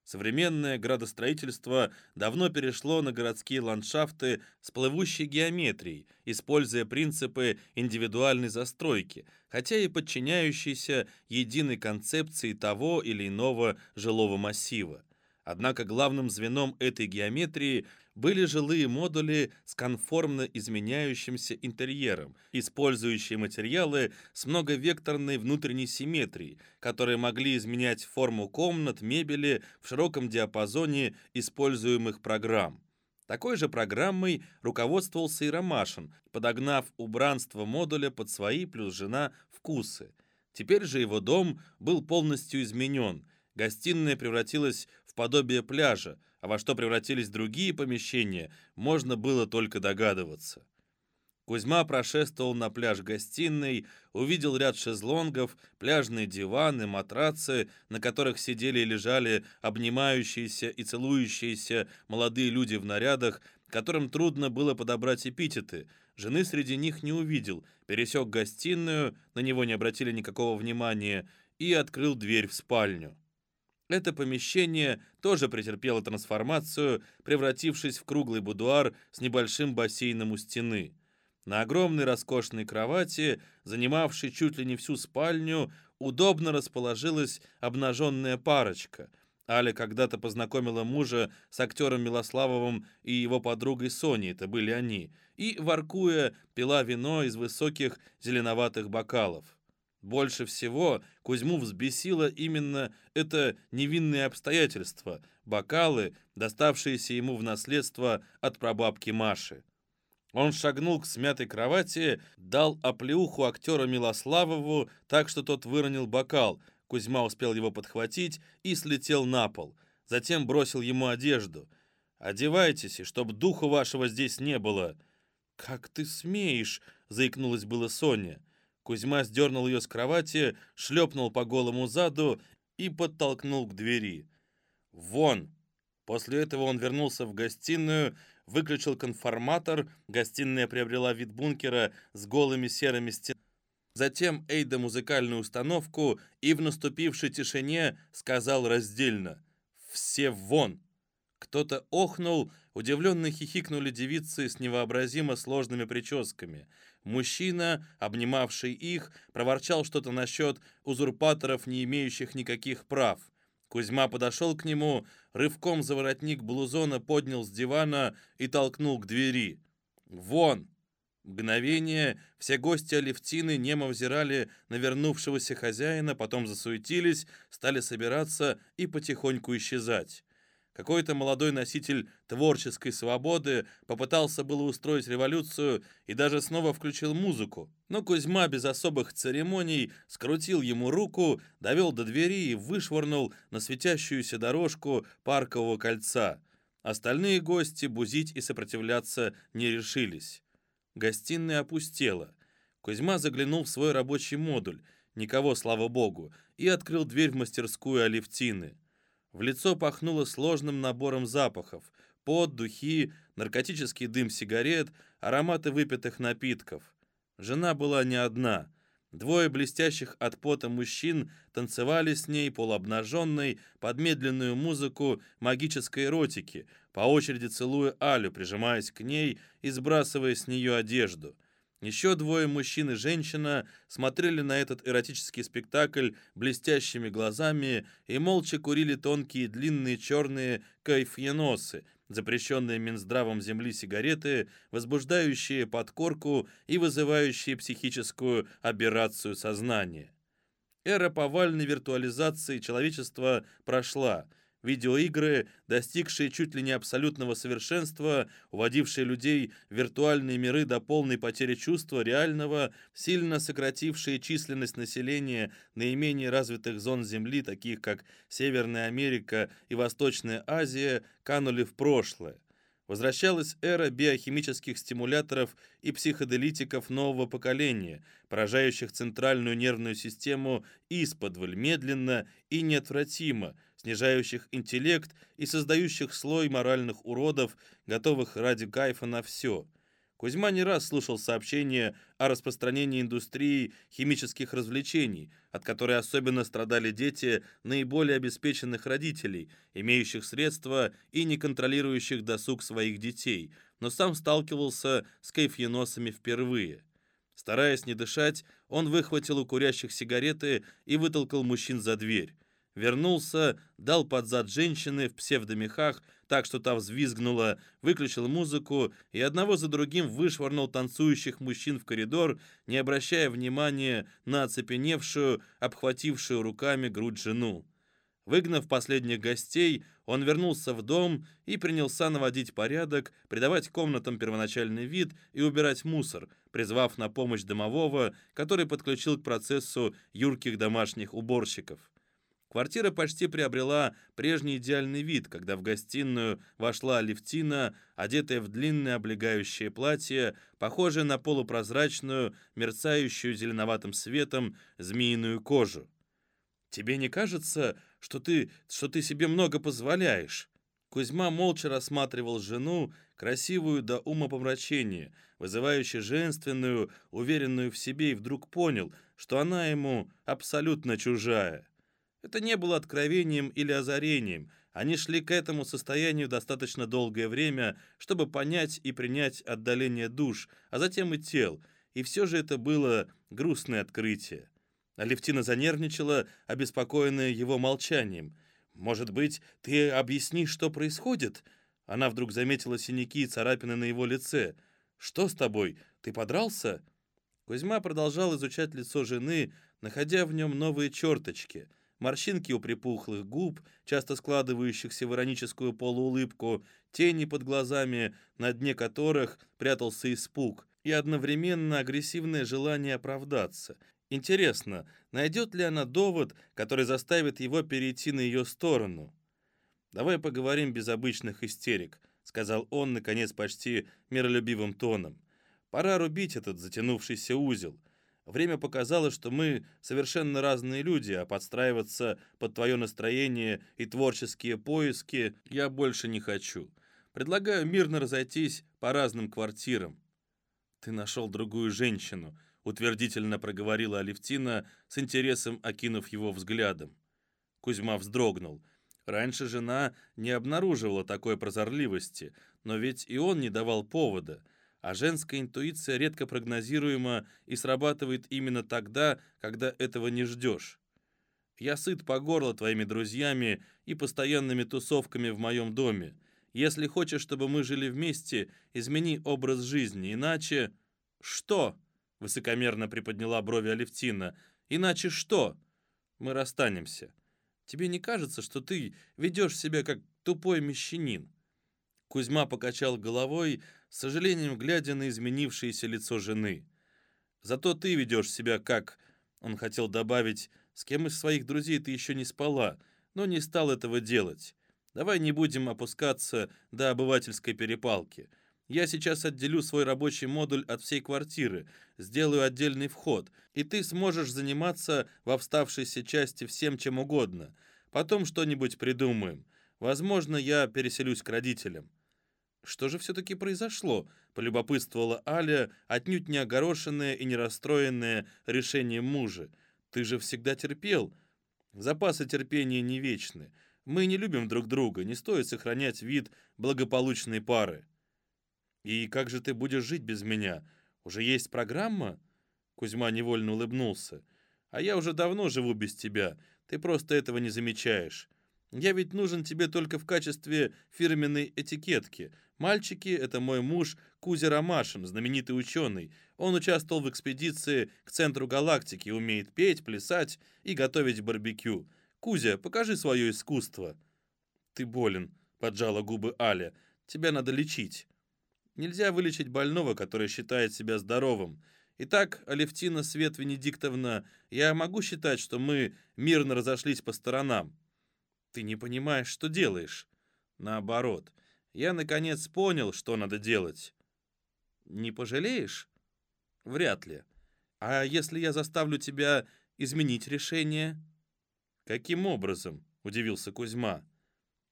Современное градостроительство давно перешло на городские ландшафты с плывущей геометрией, используя принципы индивидуальной застройки, хотя и подчиняющиеся единой концепции того или иного жилого массива. Однако главным звеном этой геометрии были жилые модули с конформно изменяющимся интерьером, использующие материалы с многовекторной внутренней симметрией, которые могли изменять форму комнат, мебели в широком диапазоне используемых программ. Такой же программой руководствовался и Ромашин, подогнав убранство модуля под свои плюс жена вкусы. Теперь же его дом был полностью изменен. Гостиная превратилась в подобие пляжа, а во что превратились другие помещения, можно было только догадываться. Кузьма прошествовал на пляж гостиной, увидел ряд шезлонгов, пляжные диваны, матрацы, на которых сидели и лежали обнимающиеся и целующиеся молодые люди в нарядах, которым трудно было подобрать эпитеты. Жены среди них не увидел, пересек гостиную, на него не обратили никакого внимания, и открыл дверь в спальню. Это помещение тоже претерпело трансформацию, превратившись в круглый будуар с небольшим бассейном у стены. На огромной роскошной кровати, занимавшей чуть ли не всю спальню, удобно расположилась обнаженная парочка. Аля когда-то познакомила мужа с актером Милославовым и его подругой Соней, это были они, и, воркуя, пила вино из высоких зеленоватых бокалов. Больше всего Кузьму взбесило именно это невинное обстоятельство – бокалы, доставшиеся ему в наследство от прабабки Маши. Он шагнул к смятой кровати, дал оплеуху актера Милославову, так что тот выронил бокал. Кузьма успел его подхватить и слетел на пол. Затем бросил ему одежду. «Одевайтесь, и чтоб духу вашего здесь не было». «Как ты смеешь?» — заикнулась было Соня. Кузьма сдернул ее с кровати, шлепнул по голому заду и подтолкнул к двери. «Вон!» После этого он вернулся в гостиную, выключил конформатор, гостиная приобрела вид бункера с голыми серыми стенами. Затем Эйда музыкальную установку и в наступившей тишине сказал раздельно «Все вон!». Кто-то охнул, удивленно хихикнули девицы с невообразимо сложными прическами. Мужчина, обнимавший их, проворчал что-то насчет узурпаторов, не имеющих никаких прав. Кузьма подошел к нему, рывком за воротник блузона поднял с дивана и толкнул к двери. «Вон!» Мгновение все гости Алевтины немо взирали на вернувшегося хозяина, потом засуетились, стали собираться и потихоньку исчезать. Какой-то молодой носитель творческой свободы попытался было устроить революцию и даже снова включил музыку. Но Кузьма без особых церемоний скрутил ему руку, довел до двери и вышвырнул на светящуюся дорожку паркового кольца. Остальные гости бузить и сопротивляться не решились. Гостиная опустела. Кузьма заглянул в свой рабочий модуль, никого, слава богу, и открыл дверь в мастерскую Алевтины. В лицо пахнуло сложным набором запахов. Пот, духи, наркотический дым сигарет, ароматы выпитых напитков. Жена была не одна. Двое блестящих от пота мужчин танцевали с ней полуобнаженной под медленную музыку магической эротики, по очереди целуя Алю, прижимаясь к ней и сбрасывая с нее одежду – еще двое мужчин и женщина смотрели на этот эротический спектакль блестящими глазами и молча курили тонкие длинные черные кайфьеносы, запрещенные Минздравом земли сигареты, возбуждающие подкорку и вызывающие психическую аберрацию сознания. Эра повальной виртуализации человечества прошла – Видеоигры, достигшие чуть ли не абсолютного совершенства, уводившие людей в виртуальные миры до полной потери чувства реального, сильно сократившие численность населения наименее развитых зон Земли, таких как Северная Америка и Восточная Азия, канули в прошлое. Возвращалась эра биохимических стимуляторов и психоделитиков нового поколения, поражающих центральную нервную систему исподволь, медленно и неотвратимо – снижающих интеллект и создающих слой моральных уродов, готовых ради кайфа на все. Кузьма не раз слушал сообщения о распространении индустрии химических развлечений, от которой особенно страдали дети наиболее обеспеченных родителей, имеющих средства и не контролирующих досуг своих детей, но сам сталкивался с кайфеносами впервые. Стараясь не дышать, он выхватил у курящих сигареты и вытолкал мужчин за дверь. Вернулся, дал под зад женщины в псевдомехах, так что та взвизгнула, выключил музыку и одного за другим вышвырнул танцующих мужчин в коридор, не обращая внимания на оцепеневшую, обхватившую руками грудь жену. Выгнав последних гостей, он вернулся в дом и принялся наводить порядок, придавать комнатам первоначальный вид и убирать мусор, призвав на помощь домового, который подключил к процессу юрких домашних уборщиков. Квартира почти приобрела прежний идеальный вид, когда в гостиную вошла Левтина, одетая в длинное облегающее платье, похожее на полупрозрачную, мерцающую зеленоватым светом змеиную кожу. «Тебе не кажется, что ты, что ты себе много позволяешь?» Кузьма молча рассматривал жену, красивую до ума помрачения, вызывающую женственную, уверенную в себе, и вдруг понял, что она ему абсолютно чужая. Это не было откровением или озарением. Они шли к этому состоянию достаточно долгое время, чтобы понять и принять отдаление душ, а затем и тел. И все же это было грустное открытие. Алевтина занервничала, обеспокоенная его молчанием. «Может быть, ты объяснишь, что происходит?» Она вдруг заметила синяки и царапины на его лице. «Что с тобой? Ты подрался?» Кузьма продолжал изучать лицо жены, находя в нем новые черточки – морщинки у припухлых губ, часто складывающихся в ироническую полуулыбку, тени под глазами, на дне которых прятался испуг, и одновременно агрессивное желание оправдаться. Интересно, найдет ли она довод, который заставит его перейти на ее сторону? «Давай поговорим без обычных истерик», — сказал он, наконец, почти миролюбивым тоном. «Пора рубить этот затянувшийся узел. Время показало, что мы совершенно разные люди, а подстраиваться под твое настроение и творческие поиски я больше не хочу. Предлагаю мирно разойтись по разным квартирам. Ты нашел другую женщину, утвердительно проговорила Алевтина, с интересом окинув его взглядом. Кузьма вздрогнул. Раньше жена не обнаруживала такой прозорливости, но ведь и он не давал повода — а женская интуиция редко прогнозируема и срабатывает именно тогда, когда этого не ждешь. Я сыт по горло твоими друзьями и постоянными тусовками в моем доме. Если хочешь, чтобы мы жили вместе, измени образ жизни, иначе...» «Что?» — высокомерно приподняла брови Алевтина. «Иначе что?» «Мы расстанемся. Тебе не кажется, что ты ведешь себя как тупой мещанин?» Кузьма покачал головой, с сожалением глядя на изменившееся лицо жены. «Зато ты ведешь себя как...» Он хотел добавить, с кем из своих друзей ты еще не спала, но не стал этого делать. Давай не будем опускаться до обывательской перепалки. Я сейчас отделю свой рабочий модуль от всей квартиры, сделаю отдельный вход, и ты сможешь заниматься во вставшейся части всем чем угодно. Потом что-нибудь придумаем. Возможно, я переселюсь к родителям. «Что же все-таки произошло?» — полюбопытствовала Аля, отнюдь не огорошенная и не расстроенная решением мужа. «Ты же всегда терпел. Запасы терпения не вечны. Мы не любим друг друга, не стоит сохранять вид благополучной пары». «И как же ты будешь жить без меня? Уже есть программа?» Кузьма невольно улыбнулся. «А я уже давно живу без тебя. Ты просто этого не замечаешь. Я ведь нужен тебе только в качестве фирменной этикетки. Мальчики — это мой муж Кузя Ромашин, знаменитый ученый. Он участвовал в экспедиции к центру галактики, умеет петь, плясать и готовить барбекю. Кузя, покажи свое искусство». «Ты болен», — поджала губы Аля. «Тебя надо лечить». Нельзя вылечить больного, который считает себя здоровым. Итак, Алевтина Свет Венедиктовна, я могу считать, что мы мирно разошлись по сторонам. Ты не понимаешь, что делаешь. Наоборот, я наконец понял, что надо делать. Не пожалеешь? Вряд ли. А если я заставлю тебя изменить решение? Каким образом? Удивился Кузьма.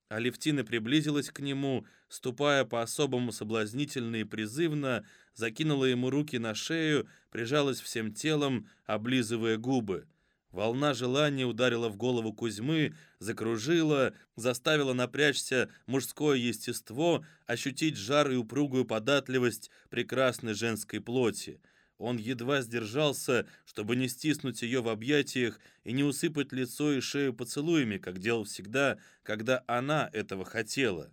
Алевтина приблизилась к нему, ступая по-особому соблазнительно и призывно, закинула ему руки на шею, прижалась всем телом, облизывая губы. Волна желания ударила в голову Кузьмы, закружила, заставила напрячься мужское естество, ощутить жар и упругую податливость прекрасной женской плоти. Он едва сдержался, чтобы не стиснуть ее в объятиях и не усыпать лицо и шею поцелуями, как делал всегда, когда она этого хотела.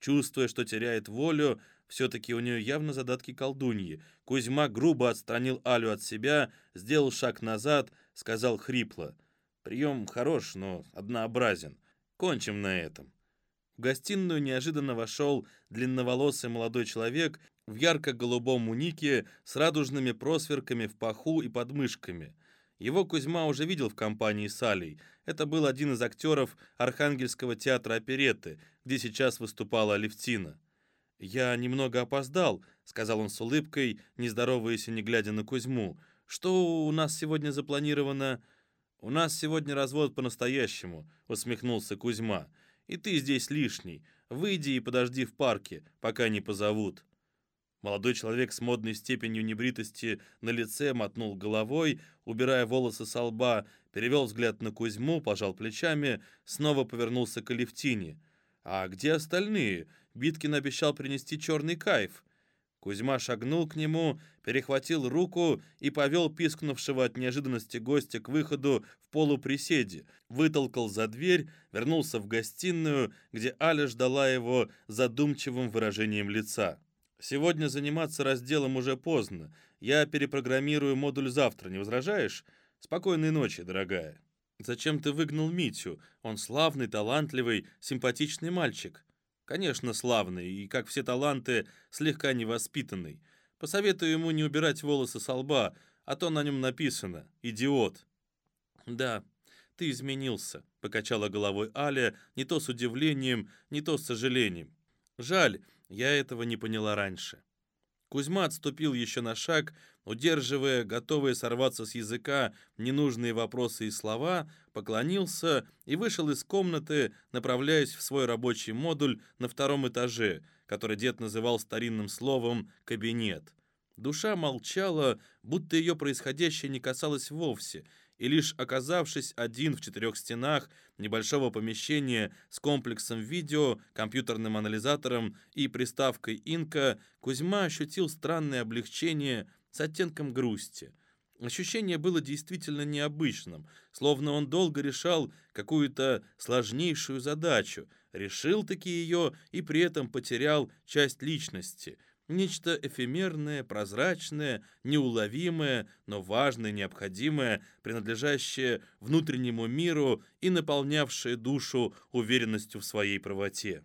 Чувствуя, что теряет волю, все-таки у нее явно задатки колдуньи, Кузьма грубо отстранил Алю от себя, сделал шаг назад, сказал хрипло. «Прием хорош, но однообразен. Кончим на этом». В гостиную неожиданно вошел длинноволосый молодой человек в ярко-голубом унике с радужными просверками в паху и подмышками. Его Кузьма уже видел в компании с Алей. Это был один из актеров Архангельского театра оперетты, где сейчас выступала Алевтина. «Я немного опоздал», — сказал он с улыбкой, не здороваясь и не глядя на Кузьму. Что у нас сегодня запланировано? У нас сегодня развод по-настоящему, усмехнулся Кузьма. И ты здесь лишний. Выйди и подожди в парке, пока не позовут. Молодой человек с модной степенью небритости на лице мотнул головой, убирая волосы со лба, перевел взгляд на Кузьму, пожал плечами, снова повернулся к Алевтине. «А где остальные? Биткин обещал принести черный кайф». Кузьма шагнул к нему, перехватил руку и повел пискнувшего от неожиданности гостя к выходу в полуприседе, вытолкал за дверь, вернулся в гостиную, где Аля ждала его задумчивым выражением лица. «Сегодня заниматься разделом уже поздно. Я перепрограммирую модуль завтра, не возражаешь? Спокойной ночи, дорогая». Зачем ты выгнал Митю? Он славный, талантливый, симпатичный мальчик. Конечно, славный, и, как все таланты, слегка невоспитанный. Посоветую ему не убирать волосы со лба, а то на нем написано «Идиот». «Да, ты изменился», — покачала головой Аля, не то с удивлением, не то с сожалением. «Жаль, я этого не поняла раньше». Кузьма отступил еще на шаг, удерживая, готовые сорваться с языка ненужные вопросы и слова, поклонился и вышел из комнаты, направляясь в свой рабочий модуль на втором этаже, который дед называл старинным словом «кабинет». Душа молчала, будто ее происходящее не касалось вовсе, и лишь оказавшись один в четырех стенах небольшого помещения с комплексом видео, компьютерным анализатором и приставкой «Инка», Кузьма ощутил странное облегчение с оттенком грусти. Ощущение было действительно необычным, словно он долго решал какую-то сложнейшую задачу, решил-таки ее и при этом потерял часть личности – Нечто эфемерное, прозрачное, неуловимое, но важное, необходимое, принадлежащее внутреннему миру и наполнявшее душу уверенностью в своей правоте.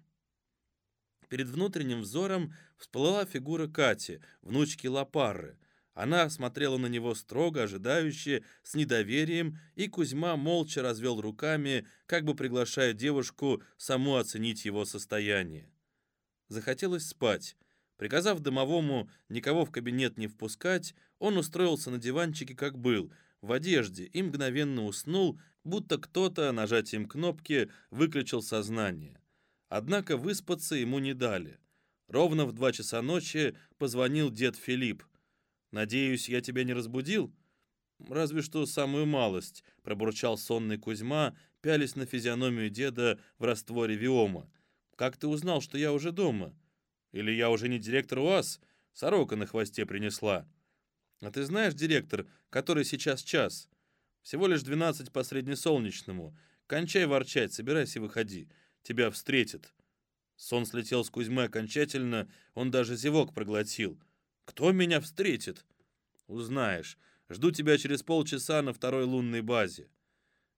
Перед внутренним взором всплыла фигура Кати, внучки Лапары. Она смотрела на него строго, ожидающе, с недоверием, и Кузьма молча развел руками, как бы приглашая девушку саму оценить его состояние. Захотелось спать. Приказав домовому никого в кабинет не впускать, он устроился на диванчике, как был, в одежде, и мгновенно уснул, будто кто-то нажатием кнопки выключил сознание. Однако выспаться ему не дали. Ровно в два часа ночи позвонил дед Филипп. «Надеюсь, я тебя не разбудил?» «Разве что самую малость», — пробурчал сонный Кузьма, пялись на физиономию деда в растворе виома. «Как ты узнал, что я уже дома?» Или я уже не директор УАЗ? Сорока на хвосте принесла. А ты знаешь, директор, который сейчас час? Всего лишь 12 по среднесолнечному. Кончай ворчать, собирайся выходи. Тебя встретят. Сон слетел с Кузьмы окончательно, он даже зевок проглотил. Кто меня встретит? Узнаешь. Жду тебя через полчаса на второй лунной базе.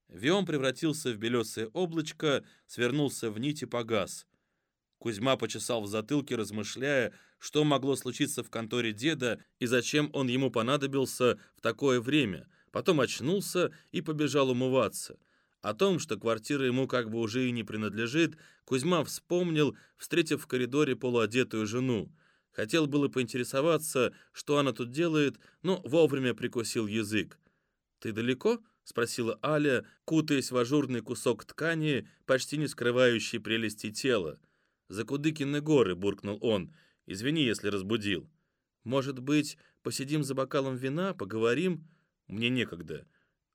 Виом превратился в белесое облачко, свернулся в нить и погас. Кузьма почесал в затылке, размышляя, что могло случиться в конторе деда и зачем он ему понадобился в такое время. Потом очнулся и побежал умываться. О том, что квартира ему как бы уже и не принадлежит, Кузьма вспомнил, встретив в коридоре полуодетую жену. Хотел было поинтересоваться, что она тут делает, но вовремя прикусил язык. «Ты далеко?» — спросила Аля, кутаясь в ажурный кусок ткани, почти не скрывающий прелести тела. «Закудыкины горы», — буркнул он. «Извини, если разбудил». «Может быть, посидим за бокалом вина, поговорим?» «Мне некогда».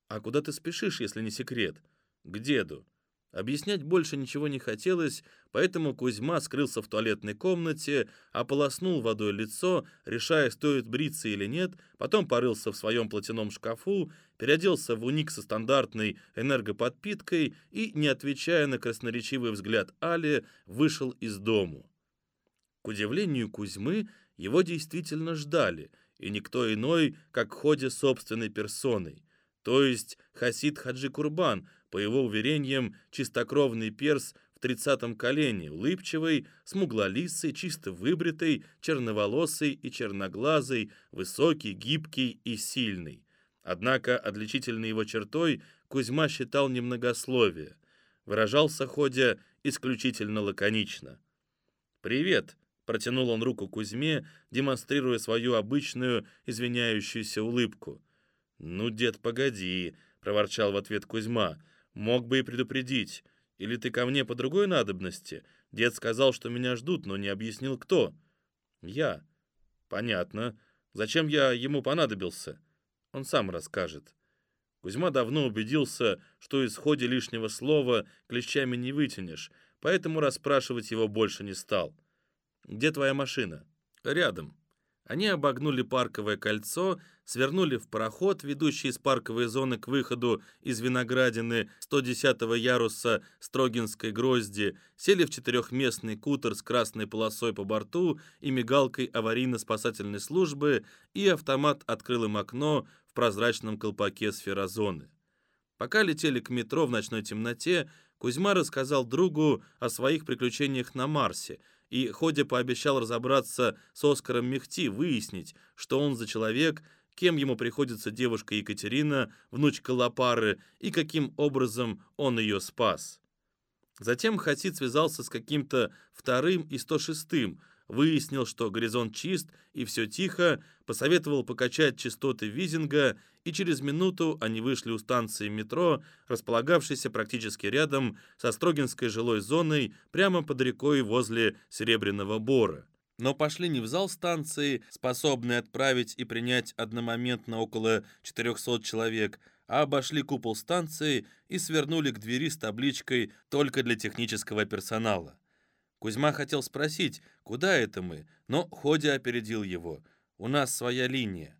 «А куда ты спешишь, если не секрет?» «К деду». Объяснять больше ничего не хотелось, поэтому Кузьма скрылся в туалетной комнате, ополоснул водой лицо, решая, стоит бриться или нет, потом порылся в своем платяном шкафу, переоделся в уник со стандартной энергоподпиткой и, не отвечая на красноречивый взгляд Али, вышел из дому. К удивлению Кузьмы, его действительно ждали, и никто иной, как Ходе собственной персоной, то есть Хасид Хаджи Курбан, по его уверениям, чистокровный перс в тридцатом колене, улыбчивый, смуглолисый, чисто выбритый, черноволосый и черноглазый, высокий, гибкий и сильный. Однако отличительной его чертой Кузьма считал немногословие. Выражался Ходя исключительно лаконично. «Привет!» — протянул он руку Кузьме, демонстрируя свою обычную извиняющуюся улыбку. «Ну, дед, погоди!» — проворчал в ответ Кузьма — Мог бы и предупредить. Или ты ко мне по другой надобности? Дед сказал, что меня ждут, но не объяснил, кто. Я. Понятно. Зачем я ему понадобился? Он сам расскажет. Кузьма давно убедился, что из ходе лишнего слова клещами не вытянешь, поэтому расспрашивать его больше не стал. «Где твоя машина?» «Рядом». Они обогнули парковое кольцо, свернули в пароход, ведущий из парковой зоны к выходу из виноградины 110-го яруса Строгинской грозди, сели в четырехместный кутер с красной полосой по борту и мигалкой аварийно-спасательной службы, и автомат открыл им окно в прозрачном колпаке сферозоны. Пока летели к метро в ночной темноте, Кузьма рассказал другу о своих приключениях на Марсе и, ходя, пообещал разобраться с Оскаром Мехти, выяснить, что он за человек, кем ему приходится девушка Екатерина, внучка Лапары, и каким образом он ее спас. Затем Хасид связался с каким-то вторым и 106-м, выяснил, что горизонт чист и все тихо, посоветовал покачать частоты Визинга, и через минуту они вышли у станции метро, располагавшейся практически рядом со Строгинской жилой зоной, прямо под рекой возле Серебряного Бора. Но пошли не в зал станции, способный отправить и принять одномоментно около 400 человек, а обошли купол станции и свернули к двери с табличкой «Только для технического персонала». Кузьма хотел спросить, куда это мы, но Ходя опередил его. «У нас своя линия».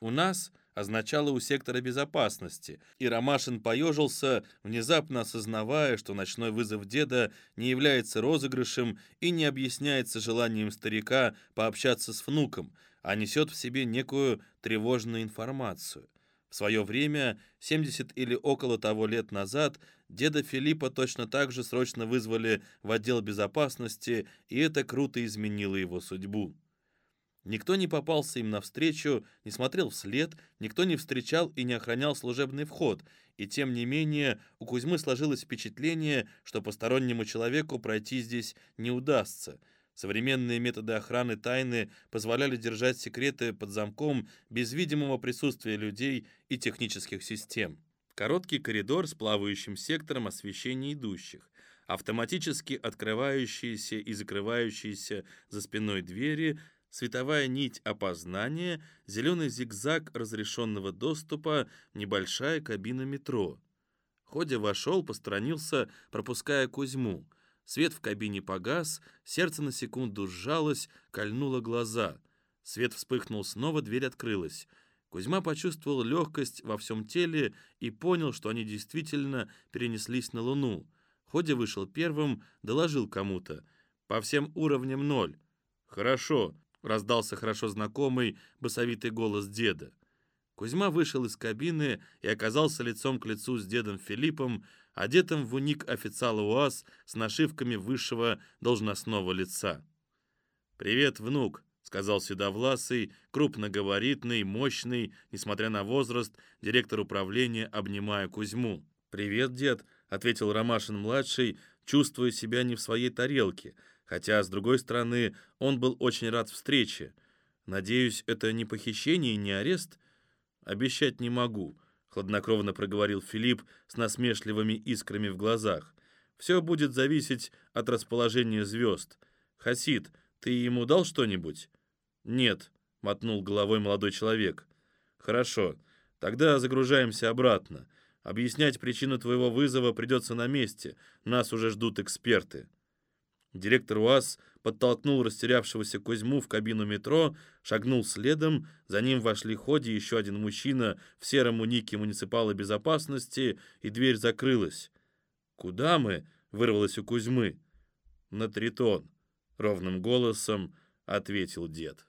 «У нас» означало у сектора безопасности, и Ромашин поежился, внезапно осознавая, что ночной вызов деда не является розыгрышем и не объясняется желанием старика пообщаться с внуком, а несет в себе некую тревожную информацию. В свое время, 70 или около того лет назад, деда Филиппа точно так же срочно вызвали в отдел безопасности, и это круто изменило его судьбу. Никто не попался им навстречу, не смотрел вслед, никто не встречал и не охранял служебный вход, и тем не менее у Кузьмы сложилось впечатление, что постороннему человеку пройти здесь не удастся – Современные методы охраны тайны позволяли держать секреты под замком без видимого присутствия людей и технических систем. Короткий коридор с плавающим сектором освещения идущих, автоматически открывающиеся и закрывающиеся за спиной двери, световая нить опознания, зеленый зигзаг разрешенного доступа, небольшая кабина метро. Ходя вошел, посторонился, пропуская Кузьму — Свет в кабине погас, сердце на секунду сжалось, кольнуло глаза. Свет вспыхнул снова, дверь открылась. Кузьма почувствовал легкость во всем теле и понял, что они действительно перенеслись на Луну. Ходя вышел первым, доложил кому-то. По всем уровням ноль. «Хорошо», — раздался хорошо знакомый басовитый голос деда. Кузьма вышел из кабины и оказался лицом к лицу с дедом Филиппом, одетым в уник официала УАЗ с нашивками высшего должностного лица. «Привет, внук», — сказал седовласый, крупногабаритный, мощный, несмотря на возраст, директор управления, обнимая Кузьму. «Привет, дед», — ответил Ромашин-младший, чувствуя себя не в своей тарелке, хотя, с другой стороны, он был очень рад встрече. «Надеюсь, это не похищение и не арест?» «Обещать не могу», хладнокровно проговорил Филипп с насмешливыми искрами в глазах. «Все будет зависеть от расположения звезд. Хасид, ты ему дал что-нибудь?» «Нет», — мотнул головой молодой человек. «Хорошо, тогда загружаемся обратно. Объяснять причину твоего вызова придется на месте. Нас уже ждут эксперты». Директор УАЗ подтолкнул растерявшегося Кузьму в кабину метро, шагнул следом, за ним вошли Ходи еще один мужчина в сером унике муниципала безопасности, и дверь закрылась. «Куда мы?» — вырвалось у Кузьмы. «На Тритон», — ровным голосом ответил дед.